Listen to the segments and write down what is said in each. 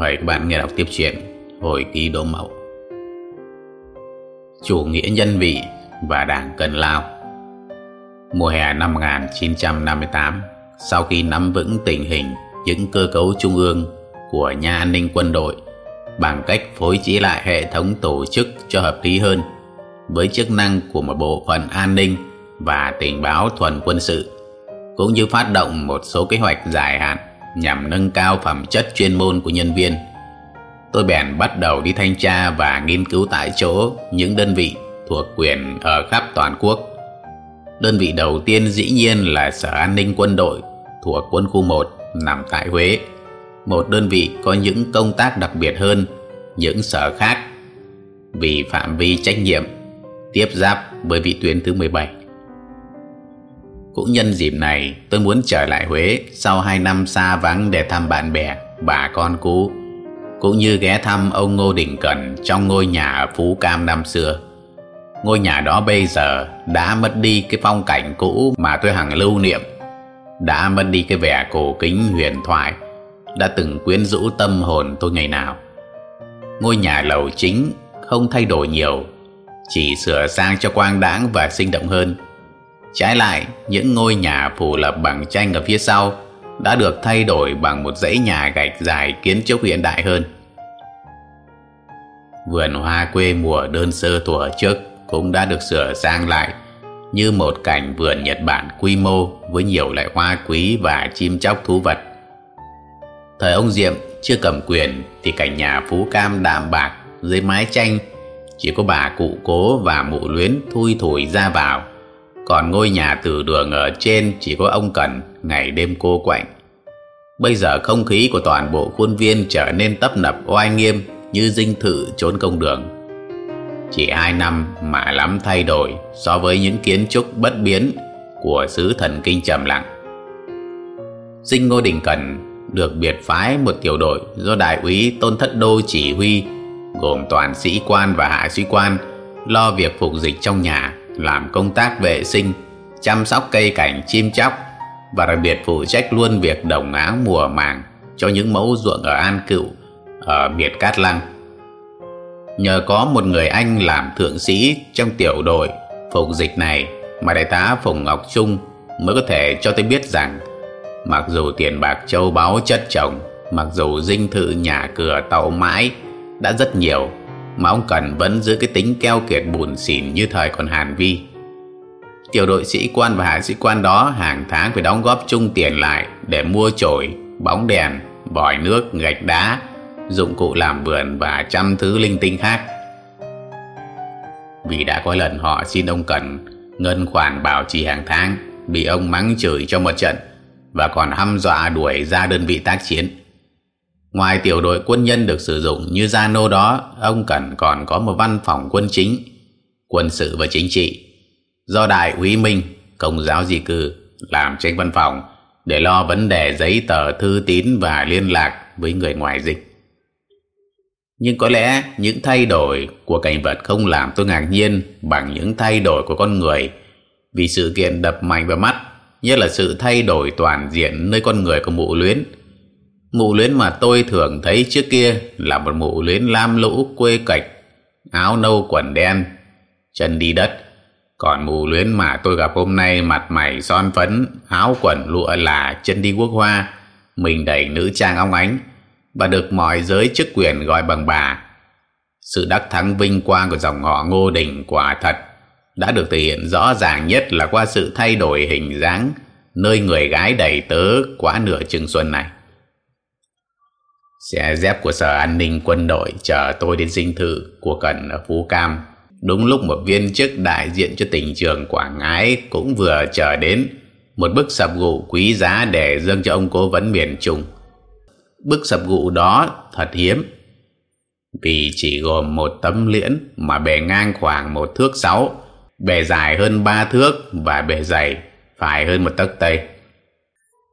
Mời các bạn nghe đọc tiếp chuyện Hồi ký Đỗ Mậu. Chủ nghĩa nhân vị và Đảng Cần Lao. Mùa hè năm 1958 Sau khi nắm vững tình hình, những cơ cấu trung ương của nhà an ninh quân đội bằng cách phối trí lại hệ thống tổ chức cho hợp lý hơn với chức năng của một bộ phận an ninh và tình báo thuần quân sự, cũng như phát động một số kế hoạch dài hạn nhằm nâng cao phẩm chất chuyên môn của nhân viên. Tôi bèn bắt đầu đi thanh tra và nghiên cứu tại chỗ những đơn vị thuộc quyền ở khắp toàn quốc. Đơn vị đầu tiên dĩ nhiên là Sở An ninh Quân đội thuộc quân khu 1 nằm tại Huế. Một đơn vị có những công tác đặc biệt hơn những sở khác vì phạm vi trách nhiệm tiếp giáp với vị tuyến thứ 17. Cũng nhân dịp này, tôi muốn trở lại Huế sau hai năm xa vắng để thăm bạn bè, bà con cũ, cũng như ghé thăm ông Ngô Đình Cẩn trong ngôi nhà ở Phú Cam năm xưa. Ngôi nhà đó bây giờ đã mất đi cái phong cảnh cũ mà tôi hằng lưu niệm, đã mất đi cái vẻ cổ kính huyền thoại, đã từng quyến rũ tâm hồn tôi ngày nào. Ngôi nhà lầu chính không thay đổi nhiều, chỉ sửa sang cho quang đãng và sinh động hơn Trái lại, những ngôi nhà phủ lập bằng tranh ở phía sau đã được thay đổi bằng một dãy nhà gạch dài kiến trúc hiện đại hơn. Vườn hoa quê mùa đơn sơ thuở trước cũng đã được sửa sang lại như một cảnh vườn Nhật Bản quy mô với nhiều loại hoa quý và chim chóc thú vật. Thời ông Diệm chưa cầm quyền thì cảnh nhà Phú Cam đạm bạc dưới mái tranh chỉ có bà cụ cố và mụ luyến thui thủi ra vào còn ngôi nhà từ đường ở trên chỉ có ông Cần, ngày đêm cô quạnh. Bây giờ không khí của toàn bộ khuôn viên trở nên tấp nập oai nghiêm như dinh thự trốn công đường. Chỉ hai năm mà lắm thay đổi so với những kiến trúc bất biến của xứ thần kinh trầm lặng. Dinh Ngô Đình Cần được biệt phái một tiểu đội do đại úy Tôn Thất Đô chỉ huy, gồm toàn sĩ quan và hạ sĩ quan, lo việc phục dịch trong nhà làm công tác vệ sinh, chăm sóc cây cảnh chim chóc và đặc biệt phụ trách luôn việc đồng áo mùa màng cho những mẫu ruộng ở An Cựu, ở Biệt Cát Lăng. Nhờ có một người anh làm thượng sĩ trong tiểu đội phục dịch này mà đại tá Phùng Ngọc Trung mới có thể cho tôi biết rằng mặc dù tiền bạc châu báu chất chồng, mặc dù dinh thự nhà cửa tàu mãi đã rất nhiều mà ông Cần vẫn giữ cái tính keo kiệt bùn xỉn như thời còn Hàn Vi. Tiểu đội sĩ quan và hạ sĩ quan đó hàng tháng phải đóng góp chung tiền lại để mua chổi, bóng đèn, vòi nước, gạch đá, dụng cụ làm vườn và trăm thứ linh tinh khác. Vì đã có lần họ xin ông Cần ngân khoản bảo trì hàng tháng, bị ông mắng chửi cho một trận và còn hăm dọa đuổi ra đơn vị tác chiến. Ngoài tiểu đội quân nhân được sử dụng như gia nô đó, ông Cẩn còn có một văn phòng quân chính, quân sự và chính trị. Do Đại úy Minh, công giáo di cư, làm tranh văn phòng để lo vấn đề giấy tờ thư tín và liên lạc với người ngoài dịch. Nhưng có lẽ những thay đổi của cảnh vật không làm tôi ngạc nhiên bằng những thay đổi của con người vì sự kiện đập mạnh vào mắt, nhất là sự thay đổi toàn diện nơi con người của mụ luyến Mụ luyến mà tôi thường thấy trước kia là một mụ luyến lam lũ quê cạch, áo nâu quần đen, chân đi đất. Còn mụ luyến mà tôi gặp hôm nay mặt mày son phấn, áo quần lụa là chân đi quốc hoa, mình đầy nữ trang óng ánh và được mọi giới chức quyền gọi bằng bà. Sự đắc thắng vinh quang của dòng họ Ngô Đình quả thật đã được thể hiện rõ ràng nhất là qua sự thay đổi hình dáng nơi người gái đầy tớ quá nửa chừng xuân này. Xe dép của sở an ninh quân đội chở tôi đến dinh thự của Cần ở Phú Cam. Đúng lúc một viên chức đại diện cho tỉnh trường Quảng Ngãi cũng vừa chờ đến một bức sập gụ quý giá để dâng cho ông cố vấn miền Trung. Bức sập gụ đó thật hiếm vì chỉ gồm một tấm liễn mà bề ngang khoảng một thước sáu, bề dài hơn ba thước và bề dày phải hơn một tấc tây.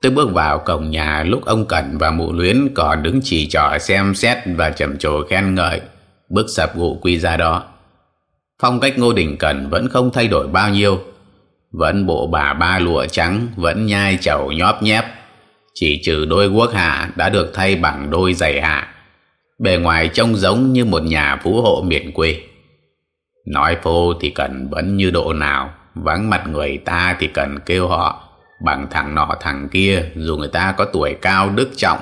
Tôi bước vào cổng nhà lúc ông Cẩn và mụ luyến còn đứng chỉ trỏ xem xét và trầm trồ khen ngợi bước sập gụ quy ra đó. Phong cách Ngô Đình Cẩn vẫn không thay đổi bao nhiêu. Vẫn bộ bà ba lụa trắng, vẫn nhai chầu nhóp nhép. Chỉ trừ đôi guốc hạ đã được thay bằng đôi giày hạ, bề ngoài trông giống như một nhà phú hộ miền quê. Nói phô thì cần vẫn như độ nào, vắng mặt người ta thì cần kêu họ bằng thằng nọ thằng kia dù người ta có tuổi cao đức trọng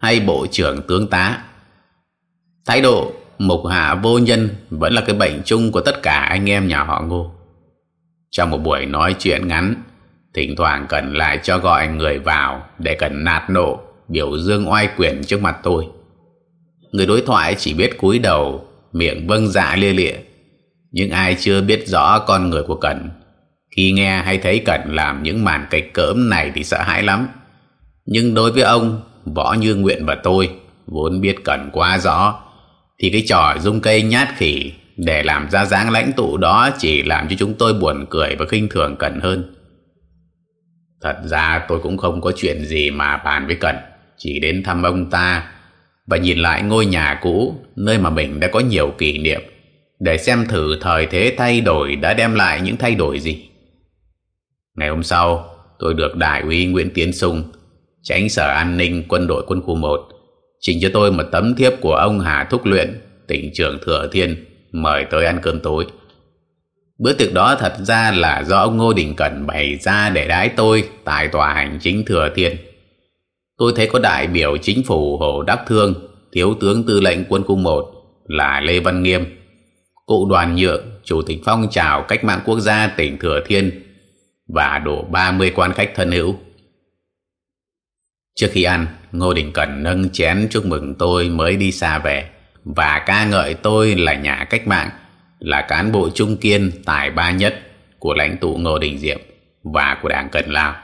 hay bộ trưởng tướng tá. Thái độ mục hạ vô nhân vẫn là cái bệnh chung của tất cả anh em nhà họ ngô. Trong một buổi nói chuyện ngắn, thỉnh thoảng cần lại cho gọi người vào để cần nạt nộ, biểu dương oai quyền trước mặt tôi. Người đối thoại chỉ biết cúi đầu, miệng vâng dạ lia lịa. Nhưng ai chưa biết rõ con người của Cần, khi nghe hay thấy cận làm những màn kịch cỡm này thì sợ hãi lắm. Nhưng đối với ông, Võ Như Nguyện và tôi, vốn biết cận quá rõ, thì cái trò dung cây nhát khỉ để làm ra dáng lãnh tụ đó chỉ làm cho chúng tôi buồn cười và khinh thường cận hơn. Thật ra tôi cũng không có chuyện gì mà bàn với cận chỉ đến thăm ông ta và nhìn lại ngôi nhà cũ nơi mà mình đã có nhiều kỷ niệm để xem thử thời thế thay đổi đã đem lại những thay đổi gì. Ngày hôm sau, tôi được Đại úy Nguyễn Tiến Sung, tránh sở an ninh quân đội quân khu 1, trình cho tôi một tấm thiếp của ông Hà Thúc Luyện, tỉnh trưởng Thừa Thiên, mời tới ăn cơm tối. Bữa tiệc đó thật ra là do ông Ngô Đình Cẩn bày ra để đái tôi tại tòa hành chính Thừa Thiên. Tôi thấy có đại biểu chính phủ Hồ Đắc Thương, thiếu tướng tư lệnh quân khu 1 là Lê Văn Nghiêm, cụ đoàn nhượng, chủ tịch phong trào cách mạng quốc gia tỉnh Thừa Thiên và đổ 30 quan khách thân hữu. Trước khi ăn, Ngô Đình Cẩn nâng chén chúc mừng tôi mới đi xa về và ca ngợi tôi là nhà cách mạng, là cán bộ trung kiên tài ba nhất của lãnh tụ Ngô Đình Diệm và của Đảng Cần Lao.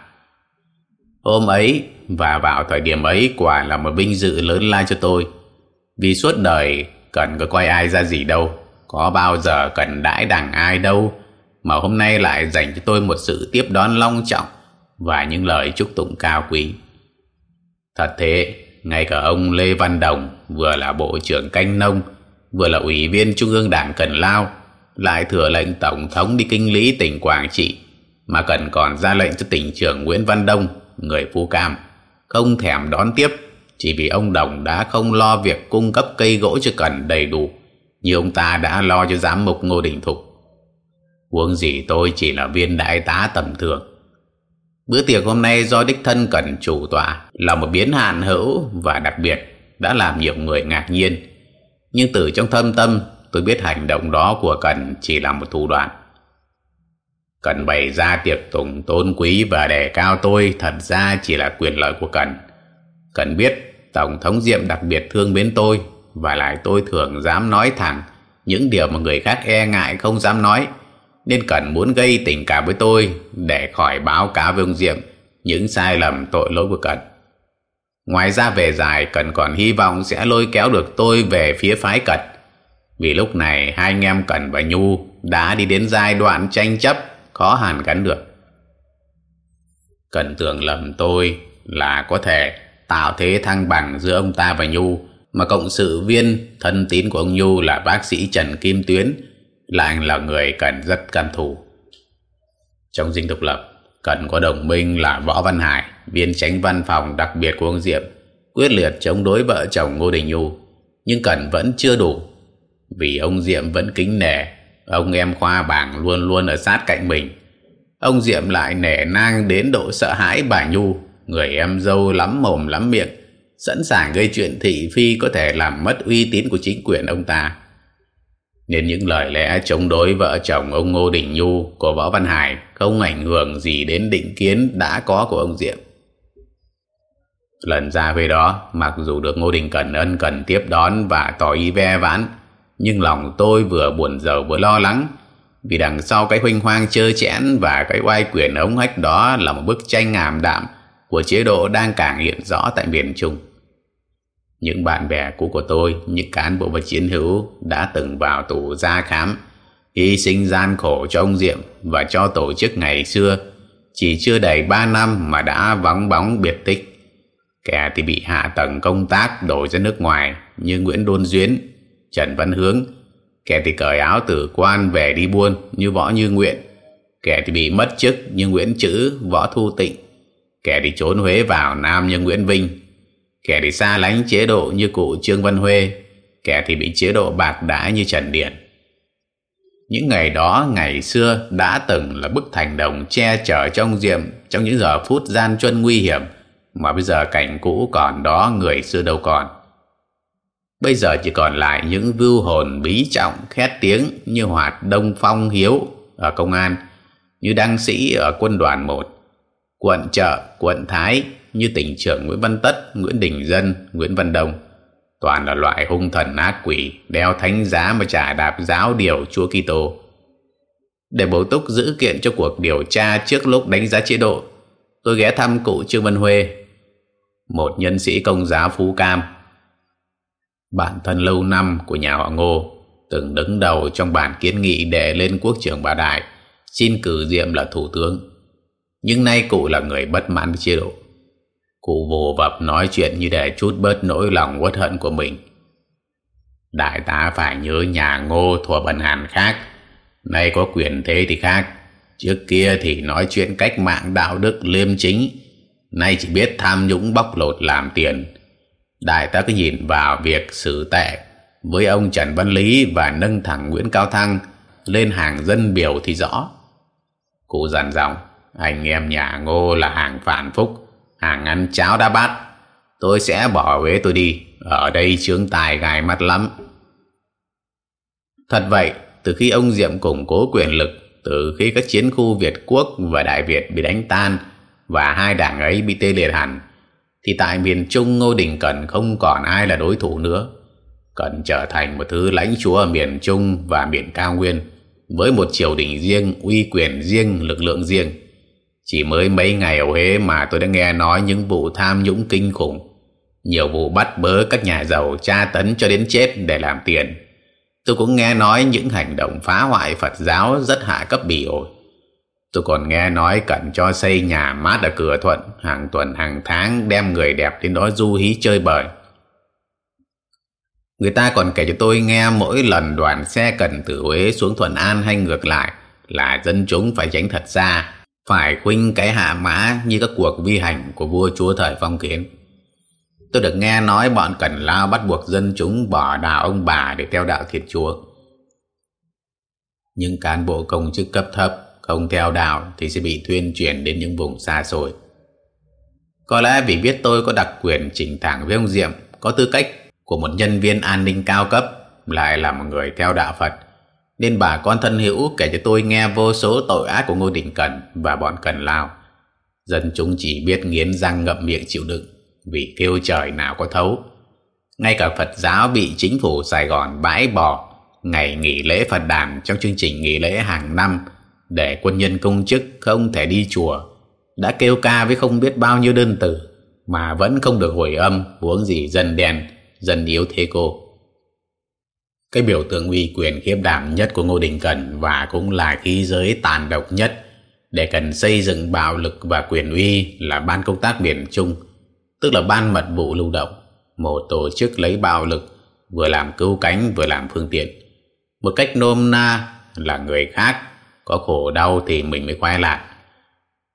Hôm ấy và vào thời điểm ấy quả là một vinh dự lớn lao cho tôi vì suốt đời cần có coi ai ra gì đâu có bao giờ cần đãi đằng ai đâu mà hôm nay lại dành cho tôi một sự tiếp đón long trọng và những lời chúc tụng cao quý. Thật thế, ngay cả ông Lê Văn Đồng vừa là Bộ trưởng Canh Nông, vừa là Ủy viên Trung ương Đảng Cần Lao, lại thừa lệnh Tổng thống đi kinh lý tỉnh Quảng Trị, mà cần còn ra lệnh cho tỉnh trưởng Nguyễn Văn Đông, người Phú Cam, không thèm đón tiếp chỉ vì ông Đồng đã không lo việc cung cấp cây gỗ cho cần đầy đủ như ông ta đã lo cho giám mục Ngô Đình Thục. Huống gì tôi chỉ là viên đại tá tầm thường. Bữa tiệc hôm nay do đích thân cần chủ tọa, là một biến hạn hữu và đặc biệt, đã làm nhiều người ngạc nhiên. Nhưng từ trong thâm tâm, tôi biết hành động đó của Cần chỉ là một thủ đoạn. Cần bày ra tiệc tùng tôn quý và đề cao tôi, thật ra chỉ là quyền lợi của Cần. Cần biết, Tổng thống Diệm đặc biệt thương mến tôi, và lại tôi thường dám nói thẳng những điều mà người khác e ngại không dám nói nên cần muốn gây tình cảm với tôi để khỏi báo cáo với ông Diệm những sai lầm tội lỗi của Cần. Ngoài ra về dài, Cần còn hy vọng sẽ lôi kéo được tôi về phía phái Cần. Vì lúc này, hai anh em Cần và Nhu đã đi đến giai đoạn tranh chấp khó hàn gắn được. Cần tưởng lầm tôi là có thể tạo thế thăng bằng giữa ông ta và Nhu, mà cộng sự viên thân tín của ông Nhu là bác sĩ Trần Kim Tuyến lại là người cần rất cam thủ. Trong dinh độc lập, cần có đồng minh là Võ Văn Hải, viên tránh văn phòng đặc biệt của ông Diệm, quyết liệt chống đối vợ chồng Ngô Đình Nhu, nhưng cần vẫn chưa đủ, vì ông Diệm vẫn kính nể, ông em khoa bảng luôn luôn ở sát cạnh mình. Ông Diệm lại nể nang đến độ sợ hãi bà Nhu, người em dâu lắm mồm lắm miệng, sẵn sàng gây chuyện thị phi có thể làm mất uy tín của chính quyền ông ta nên những lời lẽ chống đối vợ chồng ông Ngô Đình Nhu của Võ Văn Hải không ảnh hưởng gì đến định kiến đã có của ông Diệm. Lần ra về đó, mặc dù được Ngô Đình Cẩn ân cần tiếp đón và tỏ ý ve vãn, nhưng lòng tôi vừa buồn giàu vừa lo lắng, vì đằng sau cái huynh hoang chơ chẽn và cái oai quyền ống hách đó là một bức tranh ngàm đạm của chế độ đang càng hiện rõ tại miền Trung. Những bạn bè cũ của tôi, những cán bộ và chiến hữu đã từng vào tù ra khám, hy sinh gian khổ cho ông Diệm và cho tổ chức ngày xưa, chỉ chưa đầy 3 năm mà đã vắng bóng biệt tích. Kẻ thì bị hạ tầng công tác đổi ra nước ngoài như Nguyễn Đôn Duyến, Trần Văn Hướng, kẻ thì cởi áo tử quan về đi buôn như Võ Như Nguyện, kẻ thì bị mất chức như Nguyễn Chữ, Võ Thu Tịnh, kẻ thì trốn Huế vào Nam như Nguyễn Vinh, kẻ thì xa lánh chế độ như cụ Trương Văn Huê kẻ thì bị chế độ bạc đãi như Trần Điền. Những ngày đó ngày xưa đã từng là bức thành đồng che chở trong diệm trong những giờ phút gian truân nguy hiểm mà bây giờ cảnh cũ còn đó người xưa đâu còn. Bây giờ chỉ còn lại những vưu hồn bí trọng khét tiếng như hoạt Đông Phong Hiếu ở công an, như đăng sĩ ở quân đoàn 1, quận chợ, quận Thái như tỉnh trưởng Nguyễn Văn Tất, Nguyễn Đình Dân, Nguyễn Văn Đông. Toàn là loại hung thần ác quỷ, đeo thánh giá mà trả đạp giáo điều Chúa Kitô. Để bổ túc giữ kiện cho cuộc điều tra trước lúc đánh giá chế độ, tôi ghé thăm cụ Trương Văn Huê, một nhân sĩ công giáo phú cam. Bản thân lâu năm của nhà họ Ngô từng đứng đầu trong bản kiến nghị để lên quốc trưởng bà Đại xin cử diệm là thủ tướng. Nhưng nay cụ là người bất mãn chế độ. Cụ vồ vập nói chuyện như để chút bớt nỗi lòng uất hận của mình. Đại tá phải nhớ nhà ngô thua bần hàn khác. Nay có quyền thế thì khác. Trước kia thì nói chuyện cách mạng đạo đức liêm chính. Nay chỉ biết tham nhũng bóc lột làm tiền. Đại tá cứ nhìn vào việc xử tệ với ông Trần Văn Lý và nâng thẳng Nguyễn Cao Thăng lên hàng dân biểu thì rõ. Cụ dặn dòng, anh em nhà ngô là hàng phản phúc hàng ăn cháo đã bắt tôi sẽ bỏ Huế tôi đi. Ở đây trướng tài gài mắt lắm. Thật vậy từ khi ông Diệm củng cố quyền lực từ khi các chiến khu Việt Quốc và Đại Việt bị đánh tan và hai đảng ấy bị tê liệt hẳn thì tại miền Trung Ngô Đình Cẩn không còn ai là đối thủ nữa. Cẩn trở thành một thứ lãnh chúa ở miền Trung và miền cao nguyên với một triều đình riêng, uy quyền riêng, lực lượng riêng chỉ mới mấy ngày ở Huế mà tôi đã nghe nói những vụ tham nhũng kinh khủng. Nhiều vụ bắt bớ các nhà giàu tra tấn cho đến chết để làm tiền. Tôi cũng nghe nói những hành động phá hoại Phật giáo rất hạ cấp bỉ ổi. Tôi còn nghe nói cần cho xây nhà mát ở cửa thuận, hàng tuần, hàng tháng đem người đẹp đến đó du hí chơi bời. Người ta còn kể cho tôi nghe mỗi lần đoàn xe cần từ Huế xuống Thuận An hay ngược lại là dân chúng phải tránh thật xa phải khuynh cái hạ mã như các cuộc vi hành của vua chúa thời phong kiến. Tôi được nghe nói bọn cẩn Lao bắt buộc dân chúng bỏ đạo ông bà để theo đạo thiệt Chúa. Nhưng cán bộ công chức cấp thấp không theo đạo thì sẽ bị tuyên truyền đến những vùng xa xôi. Có lẽ vì biết tôi có đặc quyền chỉnh thẳng với ông Diệm, có tư cách của một nhân viên an ninh cao cấp, lại là một người theo đạo Phật, nên bà con thân hữu kể cho tôi nghe vô số tội ác của Ngô Đình Cần và bọn Cần Lao. Dân chúng chỉ biết nghiến răng ngậm miệng chịu đựng vì kêu trời nào có thấu. Ngay cả Phật giáo bị chính phủ Sài Gòn bãi bỏ, ngày nghỉ lễ Phật đàn trong chương trình nghỉ lễ hàng năm để quân nhân công chức không thể đi chùa, đã kêu ca với không biết bao nhiêu đơn từ mà vẫn không được hồi âm, huống gì dân đen, dân yếu thế cô cái biểu tượng uy quyền khiếp đảm nhất của Ngô Đình Cẩn và cũng là khí giới tàn độc nhất để cần xây dựng bạo lực và quyền uy là Ban Công tác Miền Trung, tức là Ban Mật vụ lưu động, một tổ chức lấy bạo lực vừa làm cứu cánh vừa làm phương tiện. Một cách nôm na là người khác có khổ đau thì mình mới quay lại.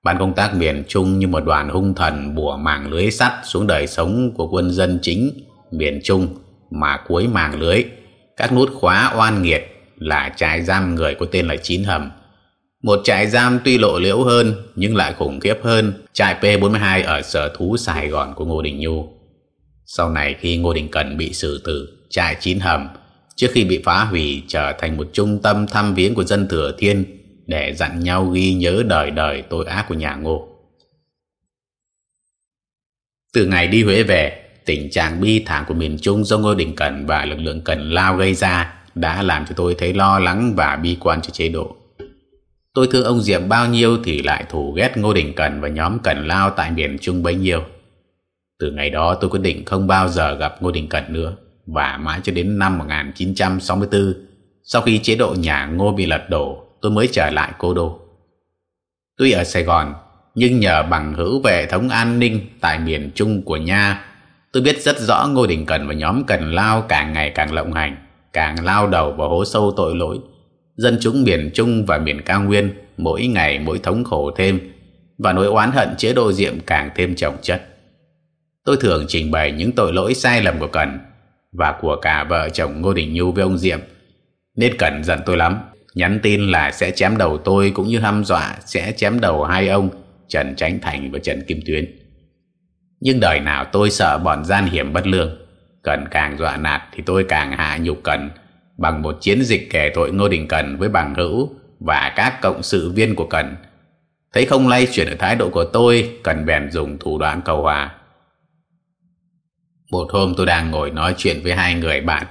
Ban công tác miền Trung như một đoàn hung thần bùa màng lưới sắt xuống đời sống của quân dân chính miền Trung mà cuối màng lưới các nút khóa oan nghiệt là trại giam người có tên là Chín Hầm. Một trại giam tuy lộ liễu hơn nhưng lại khủng khiếp hơn trại P42 ở sở thú Sài Gòn của Ngô Đình Nhu. Sau này khi Ngô Đình Cần bị xử tử, trại Chín Hầm trước khi bị phá hủy trở thành một trung tâm thăm viếng của dân Thừa Thiên để dặn nhau ghi nhớ đời đời tội ác của nhà Ngô. Từ ngày đi Huế về, tình trạng bi thảm của miền Trung do Ngô Đình Cẩn và lực lượng Cần Lao gây ra đã làm cho tôi thấy lo lắng và bi quan cho chế độ. Tôi thương ông Diệm bao nhiêu thì lại thù ghét Ngô Đình Cẩn và nhóm Cần Lao tại miền Trung bấy nhiêu. Từ ngày đó tôi quyết định không bao giờ gặp Ngô Đình Cẩn nữa và mãi cho đến năm 1964 sau khi chế độ nhà Ngô bị lật đổ, tôi mới trở lại Cô Đô. Tuy ở Sài Gòn, nhưng nhờ bằng hữu về thống an ninh tại miền Trung của Nha Tôi biết rất rõ Ngô Đình Cần và nhóm Cần Lao càng ngày càng lộng hành, càng lao đầu vào hố sâu tội lỗi. Dân chúng miền Trung và miền cao nguyên mỗi ngày mỗi thống khổ thêm và nỗi oán hận chế độ diệm càng thêm trọng chất. Tôi thường trình bày những tội lỗi sai lầm của Cần, và của cả vợ chồng Ngô Đình Nhu với ông Diệm. Nên Cần giận tôi lắm, nhắn tin là sẽ chém đầu tôi cũng như hăm dọa sẽ chém đầu hai ông Trần Tránh Thành và Trần Kim Tuyến. Nhưng đời nào tôi sợ bọn gian hiểm bất lương. Cần càng dọa nạt thì tôi càng hạ nhục Cần bằng một chiến dịch kẻ tội Ngô Đình Cần với bằng hữu và các cộng sự viên của Cần. Thấy không lay chuyển ở thái độ của tôi, Cần bèn dùng thủ đoạn cầu hòa. Một hôm tôi đang ngồi nói chuyện với hai người bạn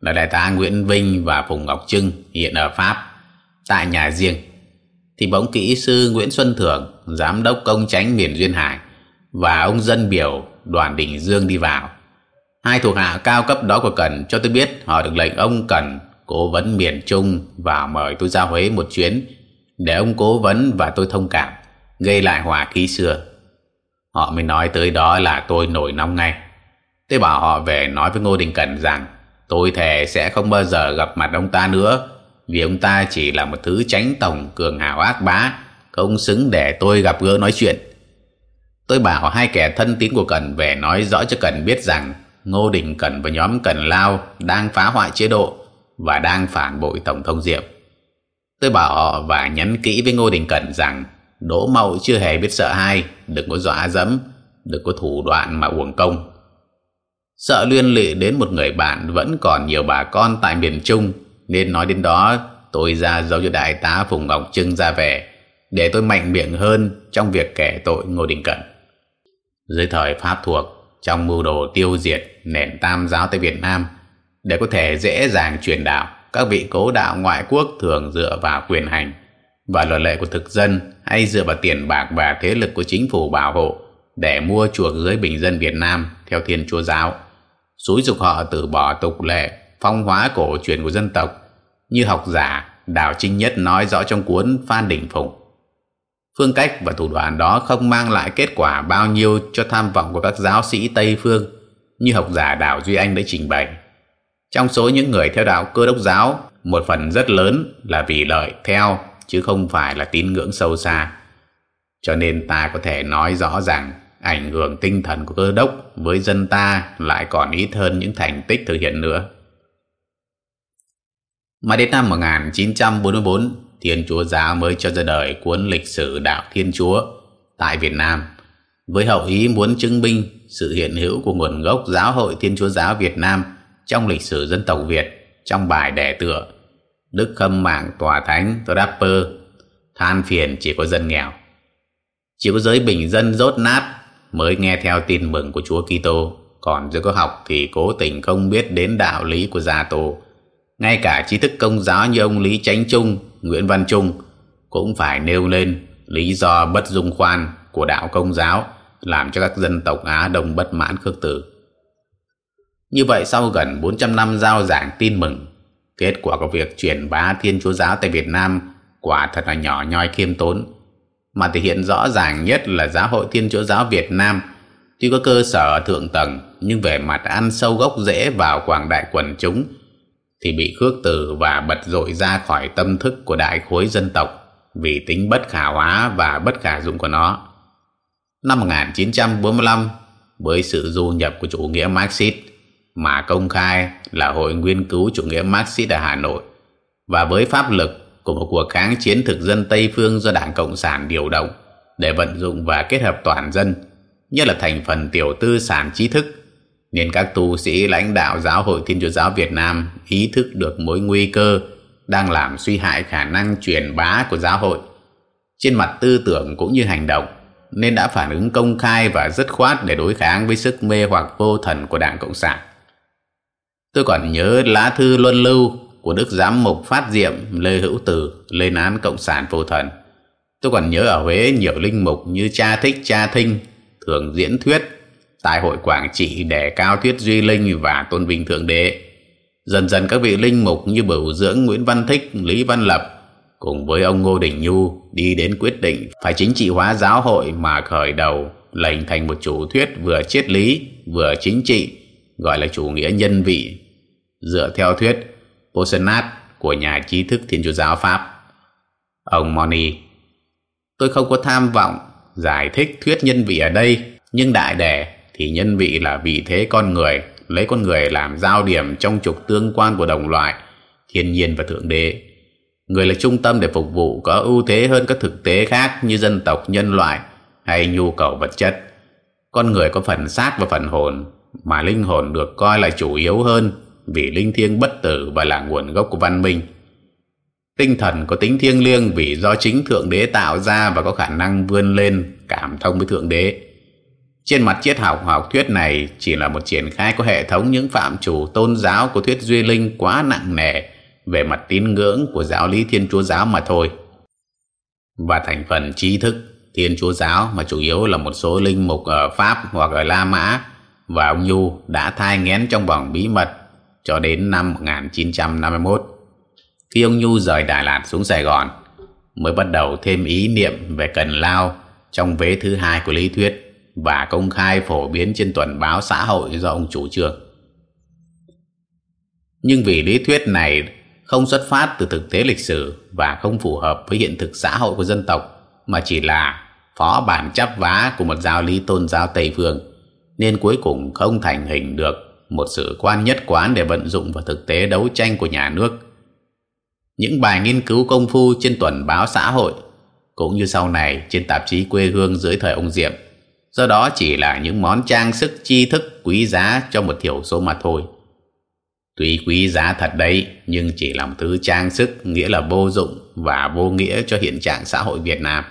là đại tá Nguyễn Vinh và Phùng Ngọc Trưng hiện ở Pháp tại nhà riêng thì bỗng kỹ sư Nguyễn Xuân Thưởng giám đốc công tránh miền Duyên Hải và ông dân biểu, đoàn Đình Dương đi vào. Hai thuộc hạ cao cấp đó của Cần cho tôi biết họ được lệnh ông Cần cố vấn miền Trung và mời tôi ra Huế một chuyến để ông cố vấn và tôi thông cảm, gây lại hòa khí xưa. Họ mới nói tới đó là tôi nổi nóng ngay. Tôi bảo họ về nói với Ngô Đình Cần rằng, tôi thề sẽ không bao giờ gặp mặt ông ta nữa, vì ông ta chỉ là một thứ tránh tổng cường hào ác bá, không xứng để tôi gặp gỡ nói chuyện tôi bảo hai kẻ thân tín của cần về nói rõ cho cần biết rằng ngô đình cần và nhóm cần lao đang phá hoại chế độ và đang phản bội tổng thống diệm. Tôi bảo họ và nhắn kỹ với ngô đình cần rằng đỗ mậu chưa hề biết sợ ai, đừng có dọa dẫm, đừng có thủ đoạn mà uổng công. Sợ liên lụy đến một người bạn vẫn còn nhiều bà con tại miền trung, nên nói đến đó, tôi ra dấu cho đại tá phùng ngọc trưng ra về, để tôi mạnh miệng hơn trong việc kẻ tội ngô đình cận dưới thời pháp thuộc trong mưu đồ tiêu diệt nền tam giáo tại việt nam để có thể dễ dàng truyền đạo các vị cố đạo ngoại quốc thường dựa vào quyền hành và luật lệ của thực dân hay dựa vào tiền bạc và thế lực của chính phủ bảo hộ để mua chuộc giới bình dân Việt Nam theo thiên chúa giáo, xúi dục họ từ bỏ tục lệ phong hóa cổ truyền của dân tộc như học giả Đào Trinh Nhất nói rõ trong cuốn Phan Đình Phụng. Phương cách và thủ đoạn đó không mang lại kết quả bao nhiêu cho tham vọng của các giáo sĩ Tây Phương như học giả Đào Duy Anh đã trình bày. Trong số những người theo đạo cơ đốc giáo, một phần rất lớn là vì lợi theo chứ không phải là tín ngưỡng sâu xa. Cho nên ta có thể nói rõ rằng ảnh hưởng tinh thần của cơ đốc với dân ta lại còn ít hơn những thành tích thực hiện nữa. Mà đến năm 1944, Thiên Chúa Giáo mới cho ra đời cuốn lịch sử đạo Thiên Chúa tại Việt Nam, với hậu ý muốn chứng minh sự hiện hữu của nguồn gốc Giáo hội Thiên Chúa Giáo Việt Nam trong lịch sử dân tộc Việt trong bài đẻ tựa Đức Khâm Mạng Tòa Thánh Trapper than phiền chỉ có dân nghèo. Chỉ có giới bình dân rốt nát mới nghe theo tin mừng của Chúa Kitô, còn giới có học thì cố tình không biết đến đạo lý của gia tổ ngay cả trí thức công giáo như ông Lý Chánh Trung, Nguyễn Văn Trung cũng phải nêu lên lý do bất dung khoan của đạo công giáo làm cho các dân tộc Á Đông bất mãn khước từ. Như vậy sau gần 400 năm giao giảng tin mừng, kết quả của việc truyền bá Thiên Chúa giáo tại Việt Nam quả thật là nhỏ nhoi khiêm tốn, mà thể hiện rõ ràng nhất là Giáo hội Thiên Chúa giáo Việt Nam tuy có cơ sở thượng tầng nhưng về mặt ăn sâu gốc rễ vào quảng đại quần chúng thì bị khước từ và bật dội ra khỏi tâm thức của đại khối dân tộc vì tính bất khả hóa và bất khả dụng của nó. Năm 1945, với sự du nhập của chủ nghĩa Marxist mà công khai là Hội Nghiên cứu Chủ nghĩa Marxist ở Hà Nội và với pháp lực của một cuộc kháng chiến thực dân Tây Phương do Đảng Cộng sản điều động để vận dụng và kết hợp toàn dân, nhất là thành phần tiểu tư sản trí thức nên các tu sĩ lãnh đạo giáo hội Thiên Chúa giáo Việt Nam ý thức được mối nguy cơ đang làm suy hại khả năng truyền bá của giáo hội trên mặt tư tưởng cũng như hành động, nên đã phản ứng công khai và dứt khoát để đối kháng với sức mê hoặc vô thần của Đảng Cộng sản. Tôi còn nhớ lá thư luân lưu của Đức Giám mục Phát Diệm Lê Hữu Từ lên án Cộng sản vô thần. Tôi còn nhớ ở Huế nhiều linh mục như Cha Thích, Cha Thinh, thường diễn thuyết tại hội Quảng Trị để cao thuyết duy linh và tôn vinh thượng đế. Dần dần các vị linh mục như bửu dưỡng Nguyễn Văn Thích, Lý Văn Lập cùng với ông Ngô Đình Nhu đi đến quyết định phải chính trị hóa giáo hội mà khởi đầu lệnh thành một chủ thuyết vừa triết lý vừa chính trị gọi là chủ nghĩa nhân vị dựa theo thuyết Posenat của nhà trí thức Thiên Chúa giáo Pháp. Ông Moni Tôi không có tham vọng giải thích thuyết nhân vị ở đây nhưng đại đề thì nhân vị là vị thế con người lấy con người làm giao điểm trong trục tương quan của đồng loại, thiên nhiên và thượng đế. Người là trung tâm để phục vụ có ưu thế hơn các thực tế khác như dân tộc, nhân loại hay nhu cầu vật chất. Con người có phần xác và phần hồn, mà linh hồn được coi là chủ yếu hơn vì linh thiêng bất tử và là nguồn gốc của văn minh. Tinh thần có tính thiêng liêng vì do chính Thượng Đế tạo ra và có khả năng vươn lên cảm thông với Thượng Đế. Trên mặt triết học học thuyết này chỉ là một triển khai có hệ thống những phạm chủ tôn giáo của thuyết duy linh quá nặng nề về mặt tín ngưỡng của giáo lý Thiên Chúa giáo mà thôi. Và thành phần trí thức Thiên Chúa giáo mà chủ yếu là một số linh mục ở Pháp hoặc ở La Mã và ông Nhu đã thai nghén trong vòng bí mật cho đến năm 1951 khi ông Nhu rời Đà Lạt xuống Sài Gòn, mới bắt đầu thêm ý niệm về cần lao trong vế thứ hai của lý thuyết và công khai phổ biến trên tuần báo xã hội do ông chủ trương. Nhưng vì lý thuyết này không xuất phát từ thực tế lịch sử và không phù hợp với hiện thực xã hội của dân tộc, mà chỉ là phó bản chấp vá của một giáo lý tôn giáo Tây phương, nên cuối cùng không thành hình được một sự quan nhất quán để vận dụng vào thực tế đấu tranh của nhà nước. Những bài nghiên cứu công phu trên tuần báo xã hội, cũng như sau này trên tạp chí quê hương dưới thời ông Diệm do đó chỉ là những món trang sức tri thức quý giá cho một thiểu số mà thôi. Tuy quý giá thật đấy, nhưng chỉ là một thứ trang sức nghĩa là vô dụng và vô nghĩa cho hiện trạng xã hội Việt Nam.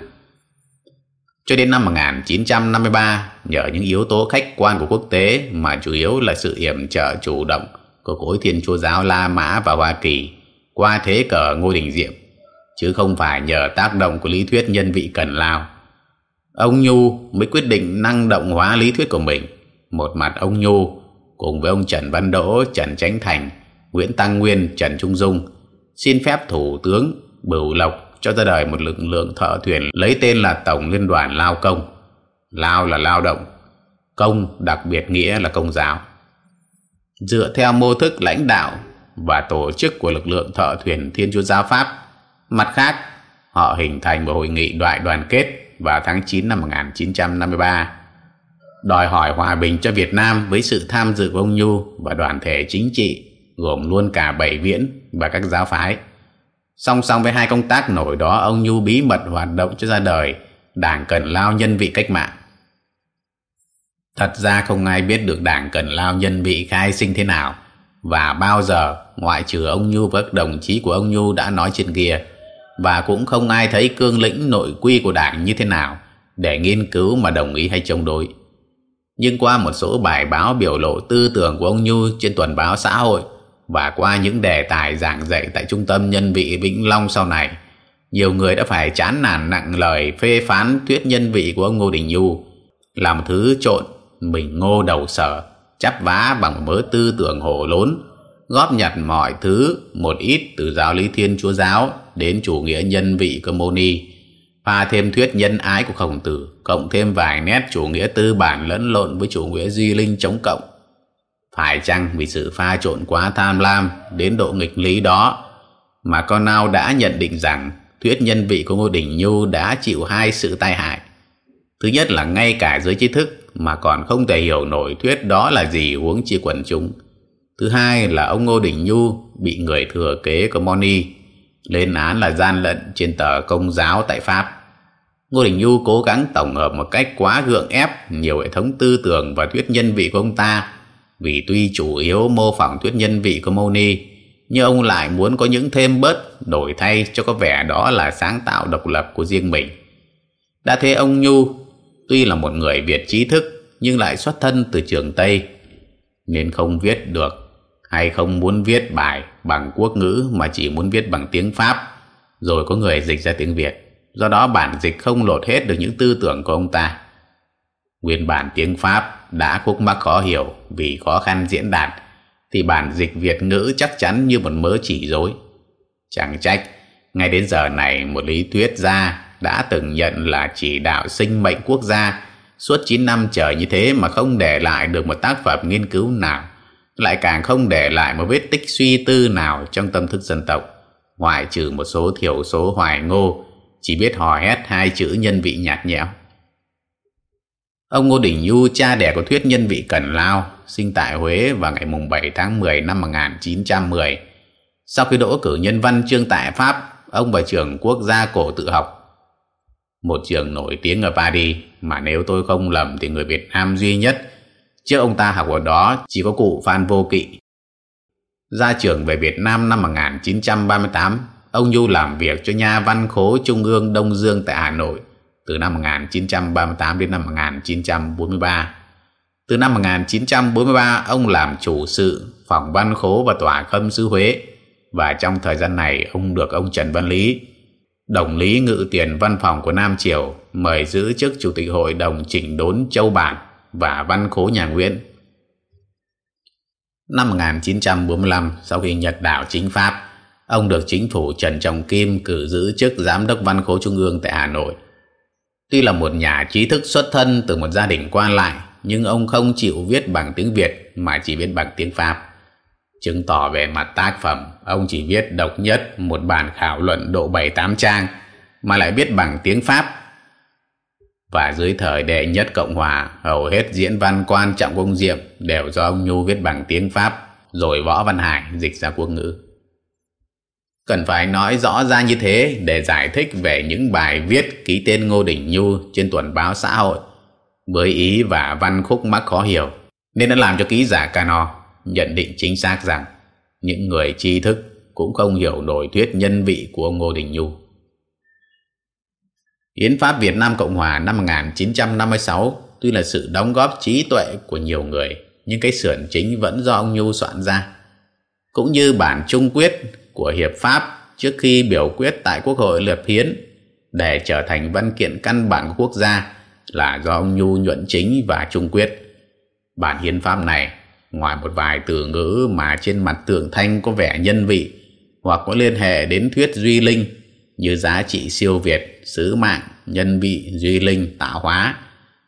Cho đến năm 1953, nhờ những yếu tố khách quan của quốc tế mà chủ yếu là sự yểm trợ chủ động của khối thiên chúa giáo La Mã và Hoa Kỳ qua thế cờ Ngô Đình Diệm, chứ không phải nhờ tác động của lý thuyết nhân vị cần lao. Ông Nhu mới quyết định năng động hóa lý thuyết của mình. Một mặt ông Nhu cùng với ông Trần Văn Đỗ, Trần Chánh Thành, Nguyễn Tăng Nguyên, Trần Trung Dung xin phép Thủ tướng Bửu Lộc cho ra đời một lực lượng thợ thuyền lấy tên là Tổng Liên đoàn Lao Công. Lao là lao động, công đặc biệt nghĩa là công giáo. Dựa theo mô thức lãnh đạo và tổ chức của lực lượng thợ thuyền Thiên Chúa Giáo Pháp, mặt khác, họ hình thành một hội nghị đại đoàn kết vào tháng 9 năm 1953 đòi hỏi hòa bình cho Việt Nam với sự tham dự của ông Nhu và đoàn thể chính trị gồm luôn cả bảy viễn và các giáo phái. Song song với hai công tác nổi đó, ông Nhu bí mật hoạt động cho ra đời Đảng Cần Lao Nhân vị Cách mạng. Thật ra không ai biết được Đảng Cần Lao Nhân vị khai sinh thế nào và bao giờ ngoại trừ ông Nhu và các đồng chí của ông Nhu đã nói trên kia và cũng không ai thấy cương lĩnh nội quy của đảng như thế nào để nghiên cứu mà đồng ý hay chống đối. Nhưng qua một số bài báo biểu lộ tư tưởng của ông Nhu trên tuần báo xã hội và qua những đề tài giảng dạy tại Trung tâm Nhân vị Vĩnh Long sau này, nhiều người đã phải chán nản nặng lời phê phán thuyết nhân vị của ông Ngô Đình Nhu làm thứ trộn mình ngô đầu sở chắp vá bằng mớ tư tưởng hổ lốn góp nhặt mọi thứ, một ít từ giáo lý thiên chúa giáo đến chủ nghĩa nhân vị cơ mô ni pha thêm thuyết nhân ái của khổng tử, cộng thêm vài nét chủ nghĩa tư bản lẫn lộn với chủ nghĩa duy linh chống cộng phải chăng vì sự pha trộn quá tham lam đến độ nghịch lý đó mà con nào đã nhận định rằng thuyết nhân vị của Ngô Đình Nhu đã chịu hai sự tai hại. Thứ nhất là ngay cả giới trí thức mà còn không thể hiểu nổi thuyết đó là gì huống chi quần chúng. Thứ hai là ông Ngô Đình Nhu bị người thừa kế của Moni, lên án là gian lận trên tờ công giáo tại Pháp. Ngô Đình Nhu cố gắng tổng hợp một cách quá gượng ép nhiều hệ thống tư tưởng và thuyết nhân vị của ông ta, vì tuy chủ yếu mô phỏng thuyết nhân vị của Moni, nhưng ông lại muốn có những thêm bớt đổi thay cho có vẻ đó là sáng tạo độc lập của riêng mình. Đã thế ông Nhu, tuy là một người Việt trí thức, nhưng lại xuất thân từ trường Tây, nên không viết được hay không muốn viết bài bằng quốc ngữ mà chỉ muốn viết bằng tiếng Pháp rồi có người dịch ra tiếng Việt. Do đó bản dịch không lột hết được những tư tưởng của ông ta. Nguyên bản tiếng Pháp đã khúc mắc khó hiểu vì khó khăn diễn đạt thì bản dịch Việt ngữ chắc chắn như một mớ chỉ dối. Chẳng trách, ngay đến giờ này một lý thuyết gia đã từng nhận là chỉ đạo sinh mệnh quốc gia suốt 9 năm trời như thế mà không để lại được một tác phẩm nghiên cứu nào lại càng không để lại một vết tích suy tư nào trong tâm thức dân tộc ngoại trừ một số thiểu số hoài ngô chỉ biết hò hét hai chữ nhân vị nhạt nhẽo Ông Ngô Đình Nhu, cha đẻ của thuyết nhân vị Cần Lao, sinh tại Huế vào ngày 7 tháng 10 năm 1910. Sau khi đỗ cử nhân văn chương tại Pháp, ông vào trường quốc gia cổ tự học. Một trường nổi tiếng ở Paris mà nếu tôi không lầm thì người Việt Nam duy nhất trước ông ta học ở đó chỉ có cụ Phan Vô Kỵ. Ra trường về Việt Nam năm 1938, ông Nhu làm việc cho nhà văn khố Trung ương Đông Dương tại Hà Nội từ năm 1938 đến năm 1943. Từ năm 1943, ông làm chủ sự phòng văn khố và tòa khâm sứ Huế và trong thời gian này ông được ông Trần Văn Lý, đồng lý ngự tiền văn phòng của Nam Triều mời giữ chức Chủ tịch Hội đồng chỉnh đốn Châu Bản và văn khố nhà Nguyễn. Năm 1945, sau khi Nhật đảo chính Pháp, ông được chính phủ Trần Trọng Kim cử giữ chức Giám đốc Văn khố Trung ương tại Hà Nội. Tuy là một nhà trí thức xuất thân từ một gia đình quan lại, nhưng ông không chịu viết bằng tiếng Việt mà chỉ viết bằng tiếng Pháp. Chứng tỏ về mặt tác phẩm, ông chỉ viết độc nhất một bản khảo luận độ 7-8 trang, mà lại viết bằng tiếng Pháp. Và dưới thời đệ nhất Cộng Hòa, hầu hết diễn văn quan trọng của ông Diệm đều do ông Nhu viết bằng tiếng Pháp, rồi Võ Văn Hải dịch ra quốc ngữ. Cần phải nói rõ ra như thế để giải thích về những bài viết ký tên Ngô Đình Nhu trên tuần báo xã hội với ý và văn khúc mắc khó hiểu nên đã làm cho ký giả Cano nhận định chính xác rằng những người tri thức cũng không hiểu nổi thuyết nhân vị của Ngô Đình Nhu. Hiến pháp Việt Nam Cộng Hòa năm 1956 tuy là sự đóng góp trí tuệ của nhiều người nhưng cái sườn chính vẫn do ông Nhu soạn ra. Cũng như bản trung quyết của Hiệp pháp trước khi biểu quyết tại Quốc hội lập hiến để trở thành văn kiện căn bản của quốc gia là do ông Nhu nhuận chính và trung quyết. Bản hiến pháp này, ngoài một vài từ ngữ mà trên mặt tường thanh có vẻ nhân vị hoặc có liên hệ đến thuyết duy linh như giá trị siêu việt, sứ mạng, nhân vị, duy linh, tạo hóa,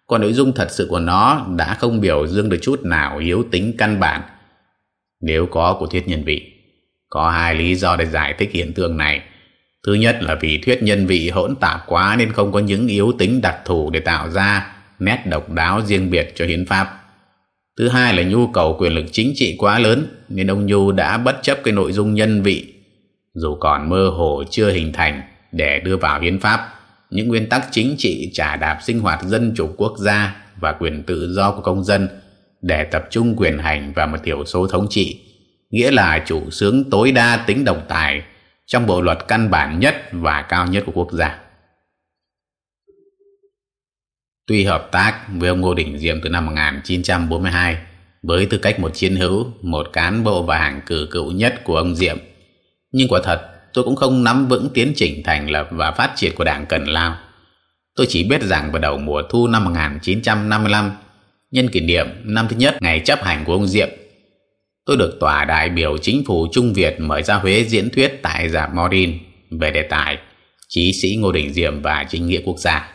còn nội dung thật sự của nó đã không biểu dương được chút nào yếu tính căn bản nếu có của thuyết nhân vị. Có hai lý do để giải thích hiện tượng này. Thứ nhất là vì thuyết nhân vị hỗn tạp quá nên không có những yếu tính đặc thù để tạo ra nét độc đáo riêng biệt cho hiến pháp. Thứ hai là nhu cầu quyền lực chính trị quá lớn nên ông Nhu đã bất chấp cái nội dung nhân vị dù còn mơ hồ chưa hình thành để đưa vào hiến pháp những nguyên tắc chính trị trả đạp sinh hoạt dân chủ quốc gia và quyền tự do của công dân để tập trung quyền hành và một thiểu số thống trị nghĩa là chủ sướng tối đa tính độc tài trong bộ luật căn bản nhất và cao nhất của quốc gia. Tuy hợp tác với ông Ngô Đình Diệm từ năm 1942 với tư cách một chiến hữu, một cán bộ và hàng cử cựu nhất của ông Diệm, nhưng quả thật tôi cũng không nắm vững tiến trình thành lập và phát triển của đảng Cần Lao. Tôi chỉ biết rằng vào đầu mùa thu năm 1955, nhân kỷ niệm năm thứ nhất ngày chấp hành của ông Diệm tôi được tòa đại biểu chính phủ Trung Việt mời ra Huế diễn thuyết tại dạ giạp Morin về đề tài Chí sĩ Ngô Đình Diệm và chính nghĩa quốc gia.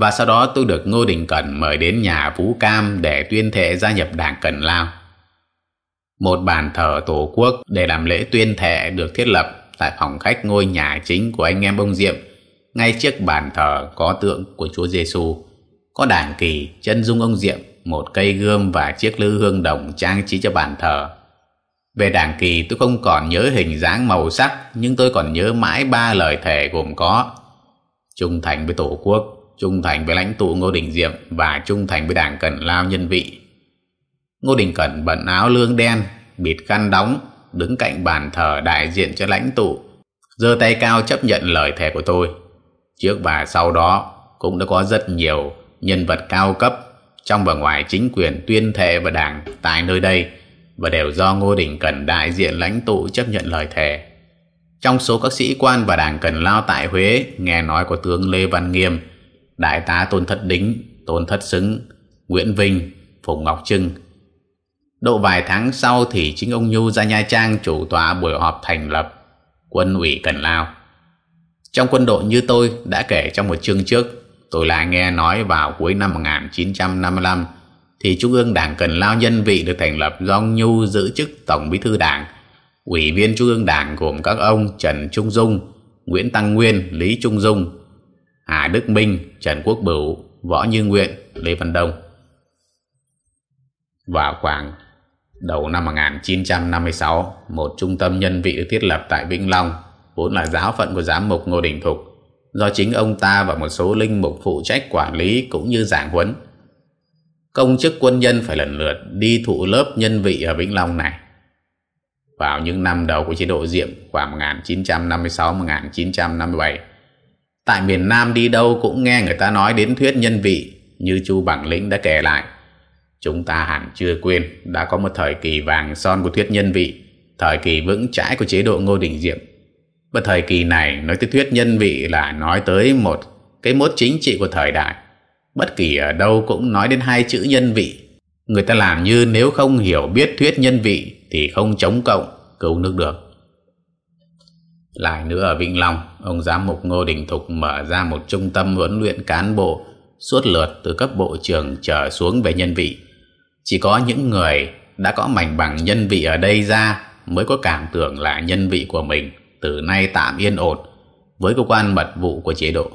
Và sau đó tôi được Ngô Đình Cẩn mời đến nhà Phú Cam để tuyên thệ gia nhập Đảng Cần Lao. Một bàn thờ Tổ quốc để làm lễ tuyên thệ được thiết lập tại phòng khách ngôi nhà chính của anh em ông Diệm. Ngay trước bàn thờ có tượng của Chúa Giêsu, có đảng kỳ chân dung ông Diệm một cây gươm và chiếc lư hương đồng trang trí cho bàn thờ. Về đàn kỳ tôi không còn nhớ hình dáng màu sắc nhưng tôi còn nhớ mãi ba lời thề gồm có trung thành với Tổ quốc, trung thành với lãnh tụ Ngô Đình Diệm và trung thành với đảng Cần Lao nhân vị. Ngô Đình Cẩn bận áo lương đen, bịt khăn đóng, đứng cạnh bàn thờ đại diện cho lãnh tụ, giơ tay cao chấp nhận lời thề của tôi. Trước và sau đó cũng đã có rất nhiều nhân vật cao cấp trong và ngoài chính quyền tuyên thệ và đảng tại nơi đây và đều do Ngô Đình Cẩn đại diện lãnh tụ chấp nhận lời thề. Trong số các sĩ quan và đảng Cần Lao tại Huế nghe nói có tướng Lê Văn Nghiêm, đại tá Tôn Thất Đính, Tôn Thất Xứng, Nguyễn Vinh, Phùng Ngọc Trưng. Độ vài tháng sau thì chính ông Nhu ra Nha Trang chủ tọa buổi họp thành lập quân ủy Cần Lao. Trong quân đội như tôi đã kể trong một chương trước Tôi lại nghe nói vào cuối năm 1955 thì Trung ương Đảng Cần Lao Nhân Vị được thành lập do ông Nhu giữ chức Tổng Bí thư Đảng. Ủy viên Trung ương Đảng gồm các ông Trần Trung Dung, Nguyễn Tăng Nguyên, Lý Trung Dung, Hà Đức Minh, Trần Quốc Bửu, Võ Như Nguyện, Lê Văn Đông. Vào khoảng đầu năm 1956, một trung tâm nhân vị được thiết lập tại Vĩnh Long, vốn là giáo phận của giám mục Ngô Đình Thục, do chính ông ta và một số linh mục phụ trách quản lý cũng như giảng huấn. Công chức quân nhân phải lần lượt đi thụ lớp nhân vị ở Vĩnh Long này. Vào những năm đầu của chế độ Diệm khoảng 1956-1957, tại miền Nam đi đâu cũng nghe người ta nói đến thuyết nhân vị như Chu Bằng Lĩnh đã kể lại. Chúng ta hẳn chưa quên đã có một thời kỳ vàng son của thuyết nhân vị, thời kỳ vững chãi của chế độ Ngô Đình Diệm. Và thời kỳ này nói tới thuyết nhân vị là nói tới một cái mốt chính trị của thời đại. Bất kỳ ở đâu cũng nói đến hai chữ nhân vị. Người ta làm như nếu không hiểu biết thuyết nhân vị thì không chống cộng, cứu nước được. Lại nữa ở Vĩnh Long, ông giám mục Ngô Đình Thục mở ra một trung tâm huấn luyện cán bộ suốt lượt từ cấp bộ trưởng trở xuống về nhân vị. Chỉ có những người đã có mảnh bằng nhân vị ở đây ra mới có cảm tưởng là nhân vị của mình từ nay tạm yên ổn với cơ quan mật vụ của chế độ.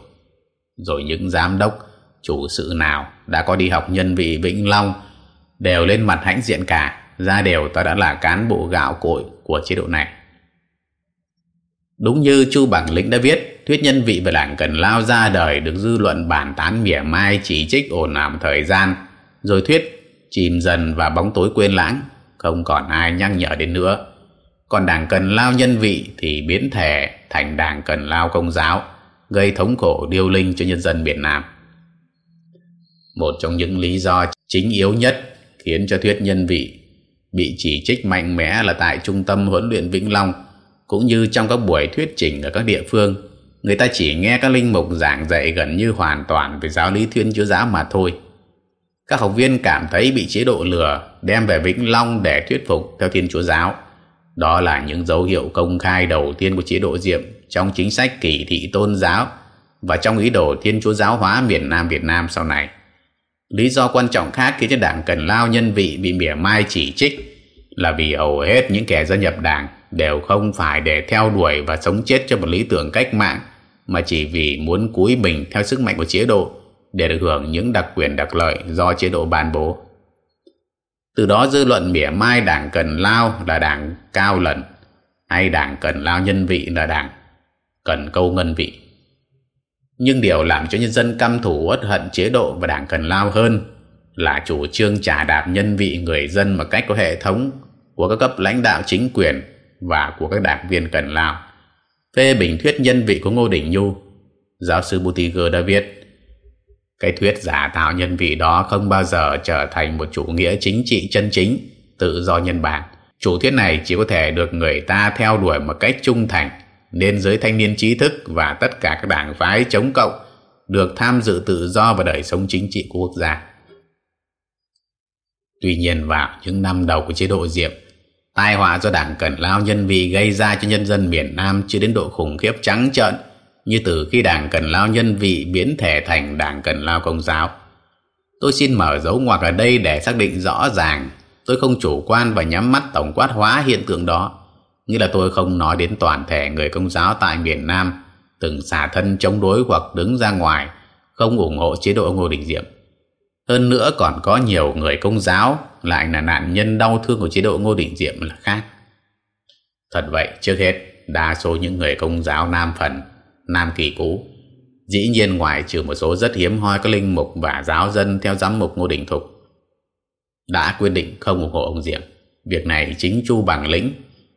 Rồi những giám đốc, chủ sự nào đã có đi học nhân vị Vĩnh Long đều lên mặt hãnh diện cả, ra đều ta đã là cán bộ gạo cội của chế độ này. Đúng như Chu Bằng Lĩnh đã viết, thuyết nhân vị về đảng Cần Lao ra đời được dư luận bàn tán mỉa mai chỉ trích ồn ào thời gian, rồi thuyết chìm dần vào bóng tối quên lãng, không còn ai nhắc nhở đến nữa. Còn đảng Cần Lao nhân vị thì biến thể thành đảng Cần Lao công giáo, gây thống khổ điêu linh cho nhân dân Việt Nam. Một trong những lý do chính yếu nhất khiến cho thuyết nhân vị bị chỉ trích mạnh mẽ là tại trung tâm huấn luyện Vĩnh Long cũng như trong các buổi thuyết trình ở các địa phương người ta chỉ nghe các linh mục giảng dạy gần như hoàn toàn về giáo lý thiên chúa giáo mà thôi các học viên cảm thấy bị chế độ lừa, đem về Vĩnh Long để thuyết phục theo thiên chúa giáo. Đó là những dấu hiệu công khai đầu tiên của chế độ diệm trong chính sách kỳ thị tôn giáo và trong ý đồ thiên chúa giáo hóa miền Nam Việt Nam sau này. Lý do quan trọng khác khiến cho đảng Cần Lao nhân vị bị mỉa mai chỉ trích là vì hầu hết những kẻ gia nhập đảng đều không phải để theo đuổi và sống chết cho một lý tưởng cách mạng, mà chỉ vì muốn cúi mình theo sức mạnh của chế độ để được hưởng những đặc quyền đặc lợi do chế độ ban bố. Từ đó dư luận mỉa mai đảng Cần Lao là đảng cao lần hay đảng Cần Lao nhân vị là đảng cần câu ngân vị. Nhưng điều làm cho nhân dân căm thủ uất hận chế độ và đảng Cần Lao hơn là chủ trương trả đạp nhân vị người dân một cách có hệ thống của các cấp lãnh đạo chính quyền và của các đảng viên Cần Lao. Phê bình thuyết nhân vị của Ngô Đình Nhu, giáo sư Butiger đã viết cái thuyết giả tạo nhân vị đó không bao giờ trở thành một chủ nghĩa chính trị chân chính, tự do nhân bản. Chủ thuyết này chỉ có thể được người ta theo đuổi một cách trung thành, nên giới thanh niên trí thức và tất cả các đảng phái chống cộng được tham dự tự do và đời sống chính trị của quốc gia. Tuy nhiên vào những năm đầu của chế độ Diệm, tai họa do đảng Cần Lao nhân vị gây ra cho nhân dân miền Nam chưa đến độ khủng khiếp trắng trợn như từ khi đảng Cần Lao nhân vị biến thể thành đảng Cần Lao Công giáo. Tôi xin mở dấu ngoặc ở đây để xác định rõ ràng tôi không chủ quan và nhắm mắt tổng quát hóa hiện tượng đó. Như là tôi không nói đến toàn thể người công giáo tại miền Nam từng xả thân chống đối hoặc đứng ra ngoài không ủng hộ chế độ Ngô Đình Diệm. Hơn nữa còn có nhiều người công giáo lại là nạn nhân đau thương của chế độ Ngô Đình Diệm là khác. Thật vậy, trước hết, đa số những người công giáo Nam Phần, Nam Kỳ cũ dĩ nhiên ngoài trừ một số rất hiếm hoi các linh mục và giáo dân theo giám mục Ngô Đình Thục, đã quyết định không ủng hộ ông Diệm. Việc này chính Chu Bằng Lĩnh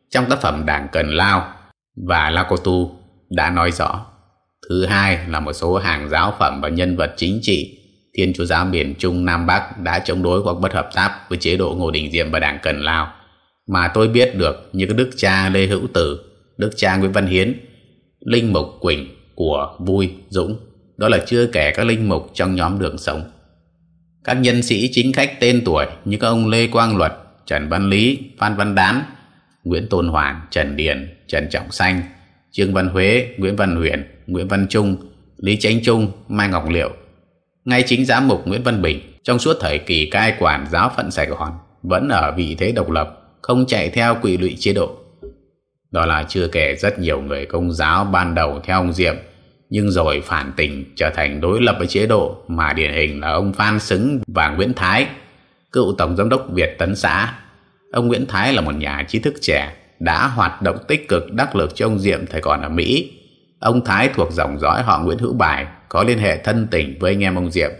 trong tác phẩm Đảng Cần Lao và La Cô Tu đã nói rõ. Thứ hai là một số hàng giáo phẩm và nhân vật chính trị Thiên Chúa giáo miền Trung Nam Bắc đã chống đối hoặc bất hợp tác với chế độ Ngô Đình Diệm và Đảng Cần Lao mà tôi biết được như các đức cha Lê Hữu Tử, đức cha Nguyễn Văn Hiến, linh mục Quỳnh của Vui Dũng, đó là chưa kể các linh mục trong nhóm đường sống. Các nhân sĩ chính khách tên tuổi như các ông Lê Quang Luật, Trần Văn Lý, Phan Văn Đán, Nguyễn Tôn hoàng Trần Điền, Trần Trọng Xanh, Trương Văn Huế, Nguyễn Văn Huyền, Nguyễn Văn Trung, Lý Chánh Trung, Mai Ngọc Liệu, ngay chính giám mục Nguyễn Văn Bình trong suốt thời kỳ cai quản giáo phận Sài Gòn vẫn ở vị thế độc lập, không chạy theo quỷ lụy chế độ. Đó là chưa kể rất nhiều người công giáo ban đầu theo ông Diệm nhưng rồi phản tình trở thành đối lập với chế độ mà điển hình là ông Phan Xứng và Nguyễn Thái, cựu Tổng Giám đốc Việt Tấn xã. Ông Nguyễn Thái là một nhà trí thức trẻ, đã hoạt động tích cực đắc lực cho ông Diệm thời còn ở Mỹ. Ông Thái thuộc dòng dõi họ Nguyễn Hữu Bài, có liên hệ thân tình với anh em ông Diệm.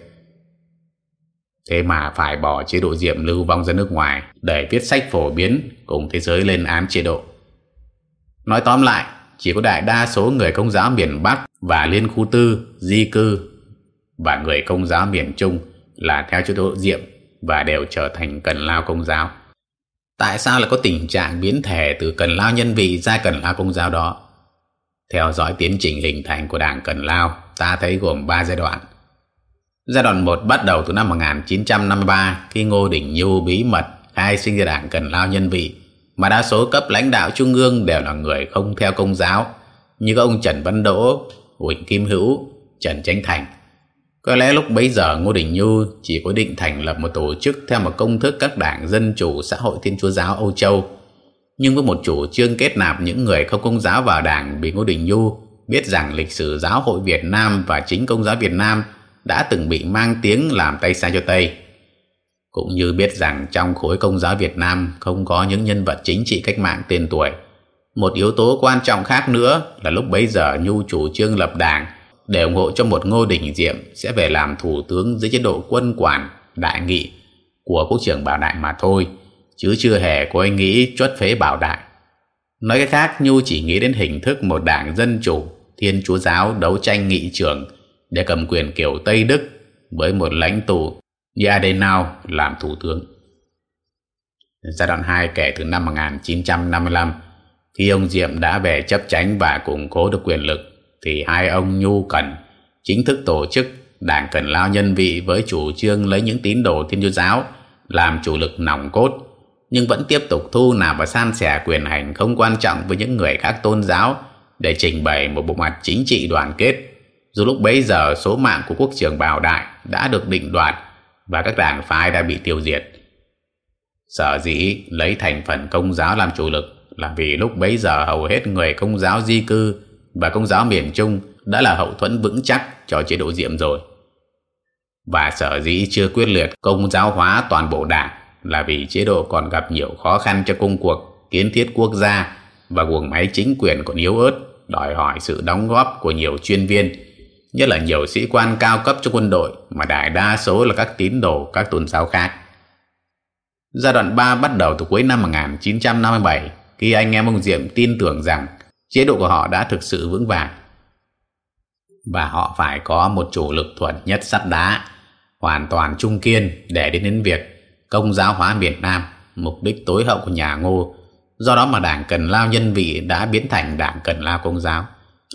Thế mà phải bỏ chế độ Diệm lưu vong ra nước ngoài để viết sách phổ biến cùng thế giới lên án chế độ. Nói tóm lại, chỉ có đại đa số người công giáo miền Bắc và liên khu tư, di cư và người công giáo miền Trung là theo chế độ Diệm và đều trở thành cần lao công giáo. Tại sao lại có tình trạng biến thể từ cần lao nhân vị ra cần lao công giáo đó? Theo dõi tiến trình hình thành của đảng Cần Lao, ta thấy gồm 3 giai đoạn. Giai đoạn 1 bắt đầu từ năm 1953 khi Ngô Đình Nhu bí mật khai sinh ra đảng Cần Lao nhân vị mà đa số cấp lãnh đạo trung ương đều là người không theo công giáo như các ông Trần Văn Đỗ, Huỳnh Kim Hữu, Trần Chánh Thành. Có lẽ lúc bấy giờ Ngô Đình Nhu chỉ có định thành lập một tổ chức theo một công thức các đảng Dân Chủ Xã hội Thiên Chúa Giáo Âu Châu. Nhưng với một chủ trương kết nạp những người không công giáo vào đảng bị Ngô Đình Nhu biết rằng lịch sử giáo hội Việt Nam và chính công giáo Việt Nam đã từng bị mang tiếng làm tay sai cho Tây. Cũng như biết rằng trong khối công giáo Việt Nam không có những nhân vật chính trị cách mạng tên tuổi. Một yếu tố quan trọng khác nữa là lúc bấy giờ Nhu chủ trương lập đảng để ủng hộ cho một Ngô Đình Diệm sẽ về làm thủ tướng dưới chế độ quân quản đại nghị của quốc trưởng Bảo Đại mà thôi, chứ chưa hề có ai nghĩ chuất phế Bảo Đại. Nói cách khác, Nhu chỉ nghĩ đến hình thức một đảng dân chủ, thiên chúa giáo đấu tranh nghị trường để cầm quyền kiểu Tây Đức với một lãnh tụ như Adenau làm thủ tướng. Giai đoạn 2 kể từ năm 1955, khi ông Diệm đã về chấp tránh và củng cố được quyền lực, thì hai ông Nhu Cần chính thức tổ chức Đảng Cần Lao Nhân Vị với chủ trương lấy những tín đồ Thiên Chúa Giáo làm chủ lực nòng cốt, nhưng vẫn tiếp tục thu nạp và san sẻ quyền hành không quan trọng với những người khác tôn giáo để trình bày một bộ mặt chính trị đoàn kết. Dù lúc bấy giờ số mạng của quốc trường Bảo Đại đã được định đoạt và các đảng phái đã bị tiêu diệt. Sở dĩ lấy thành phần công giáo làm chủ lực là vì lúc bấy giờ hầu hết người công giáo di cư và công giáo miền Trung đã là hậu thuẫn vững chắc cho chế độ diệm rồi. Và sở dĩ chưa quyết liệt công giáo hóa toàn bộ đảng là vì chế độ còn gặp nhiều khó khăn cho công cuộc kiến thiết quốc gia và guồng máy chính quyền còn yếu ớt, đòi hỏi sự đóng góp của nhiều chuyên viên nhất là nhiều sĩ quan cao cấp trong quân đội, mà đại đa số là các tín đồ, các tôn giáo khác. Giai đoạn 3 bắt đầu từ cuối năm 1957 khi anh em ông Diệm tin tưởng rằng chế độ của họ đã thực sự vững vàng. Và họ phải có một chủ lực thuận nhất sắt đá, hoàn toàn trung kiên để đến đến việc công giáo hóa miền Nam, mục đích tối hậu của nhà Ngô. Do đó mà đảng Cần Lao nhân vị đã biến thành đảng Cần Lao công giáo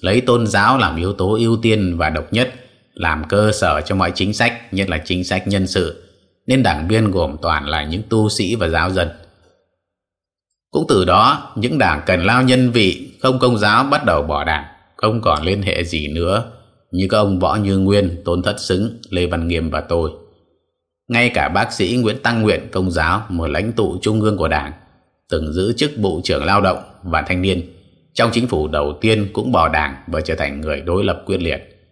lấy tôn giáo làm yếu tố ưu tiên và độc nhất, làm cơ sở cho mọi chính sách, nhất là chính sách nhân sự, nên đảng viên gồm toàn là những tu sĩ và giáo dân. Cũng từ đó, những đảng cần lao nhân vị, không công giáo bắt đầu bỏ đảng, không còn liên hệ gì nữa, như các ông võ như nguyên, tôn thất xứng, lê văn nghiêm và tôi. Ngay cả bác sĩ nguyễn tăng nguyện, công giáo, một lãnh tụ trung ương của đảng, từng giữ chức bộ trưởng lao động và thanh niên trong chính phủ đầu tiên cũng bỏ đảng và trở thành người đối lập quyết liệt.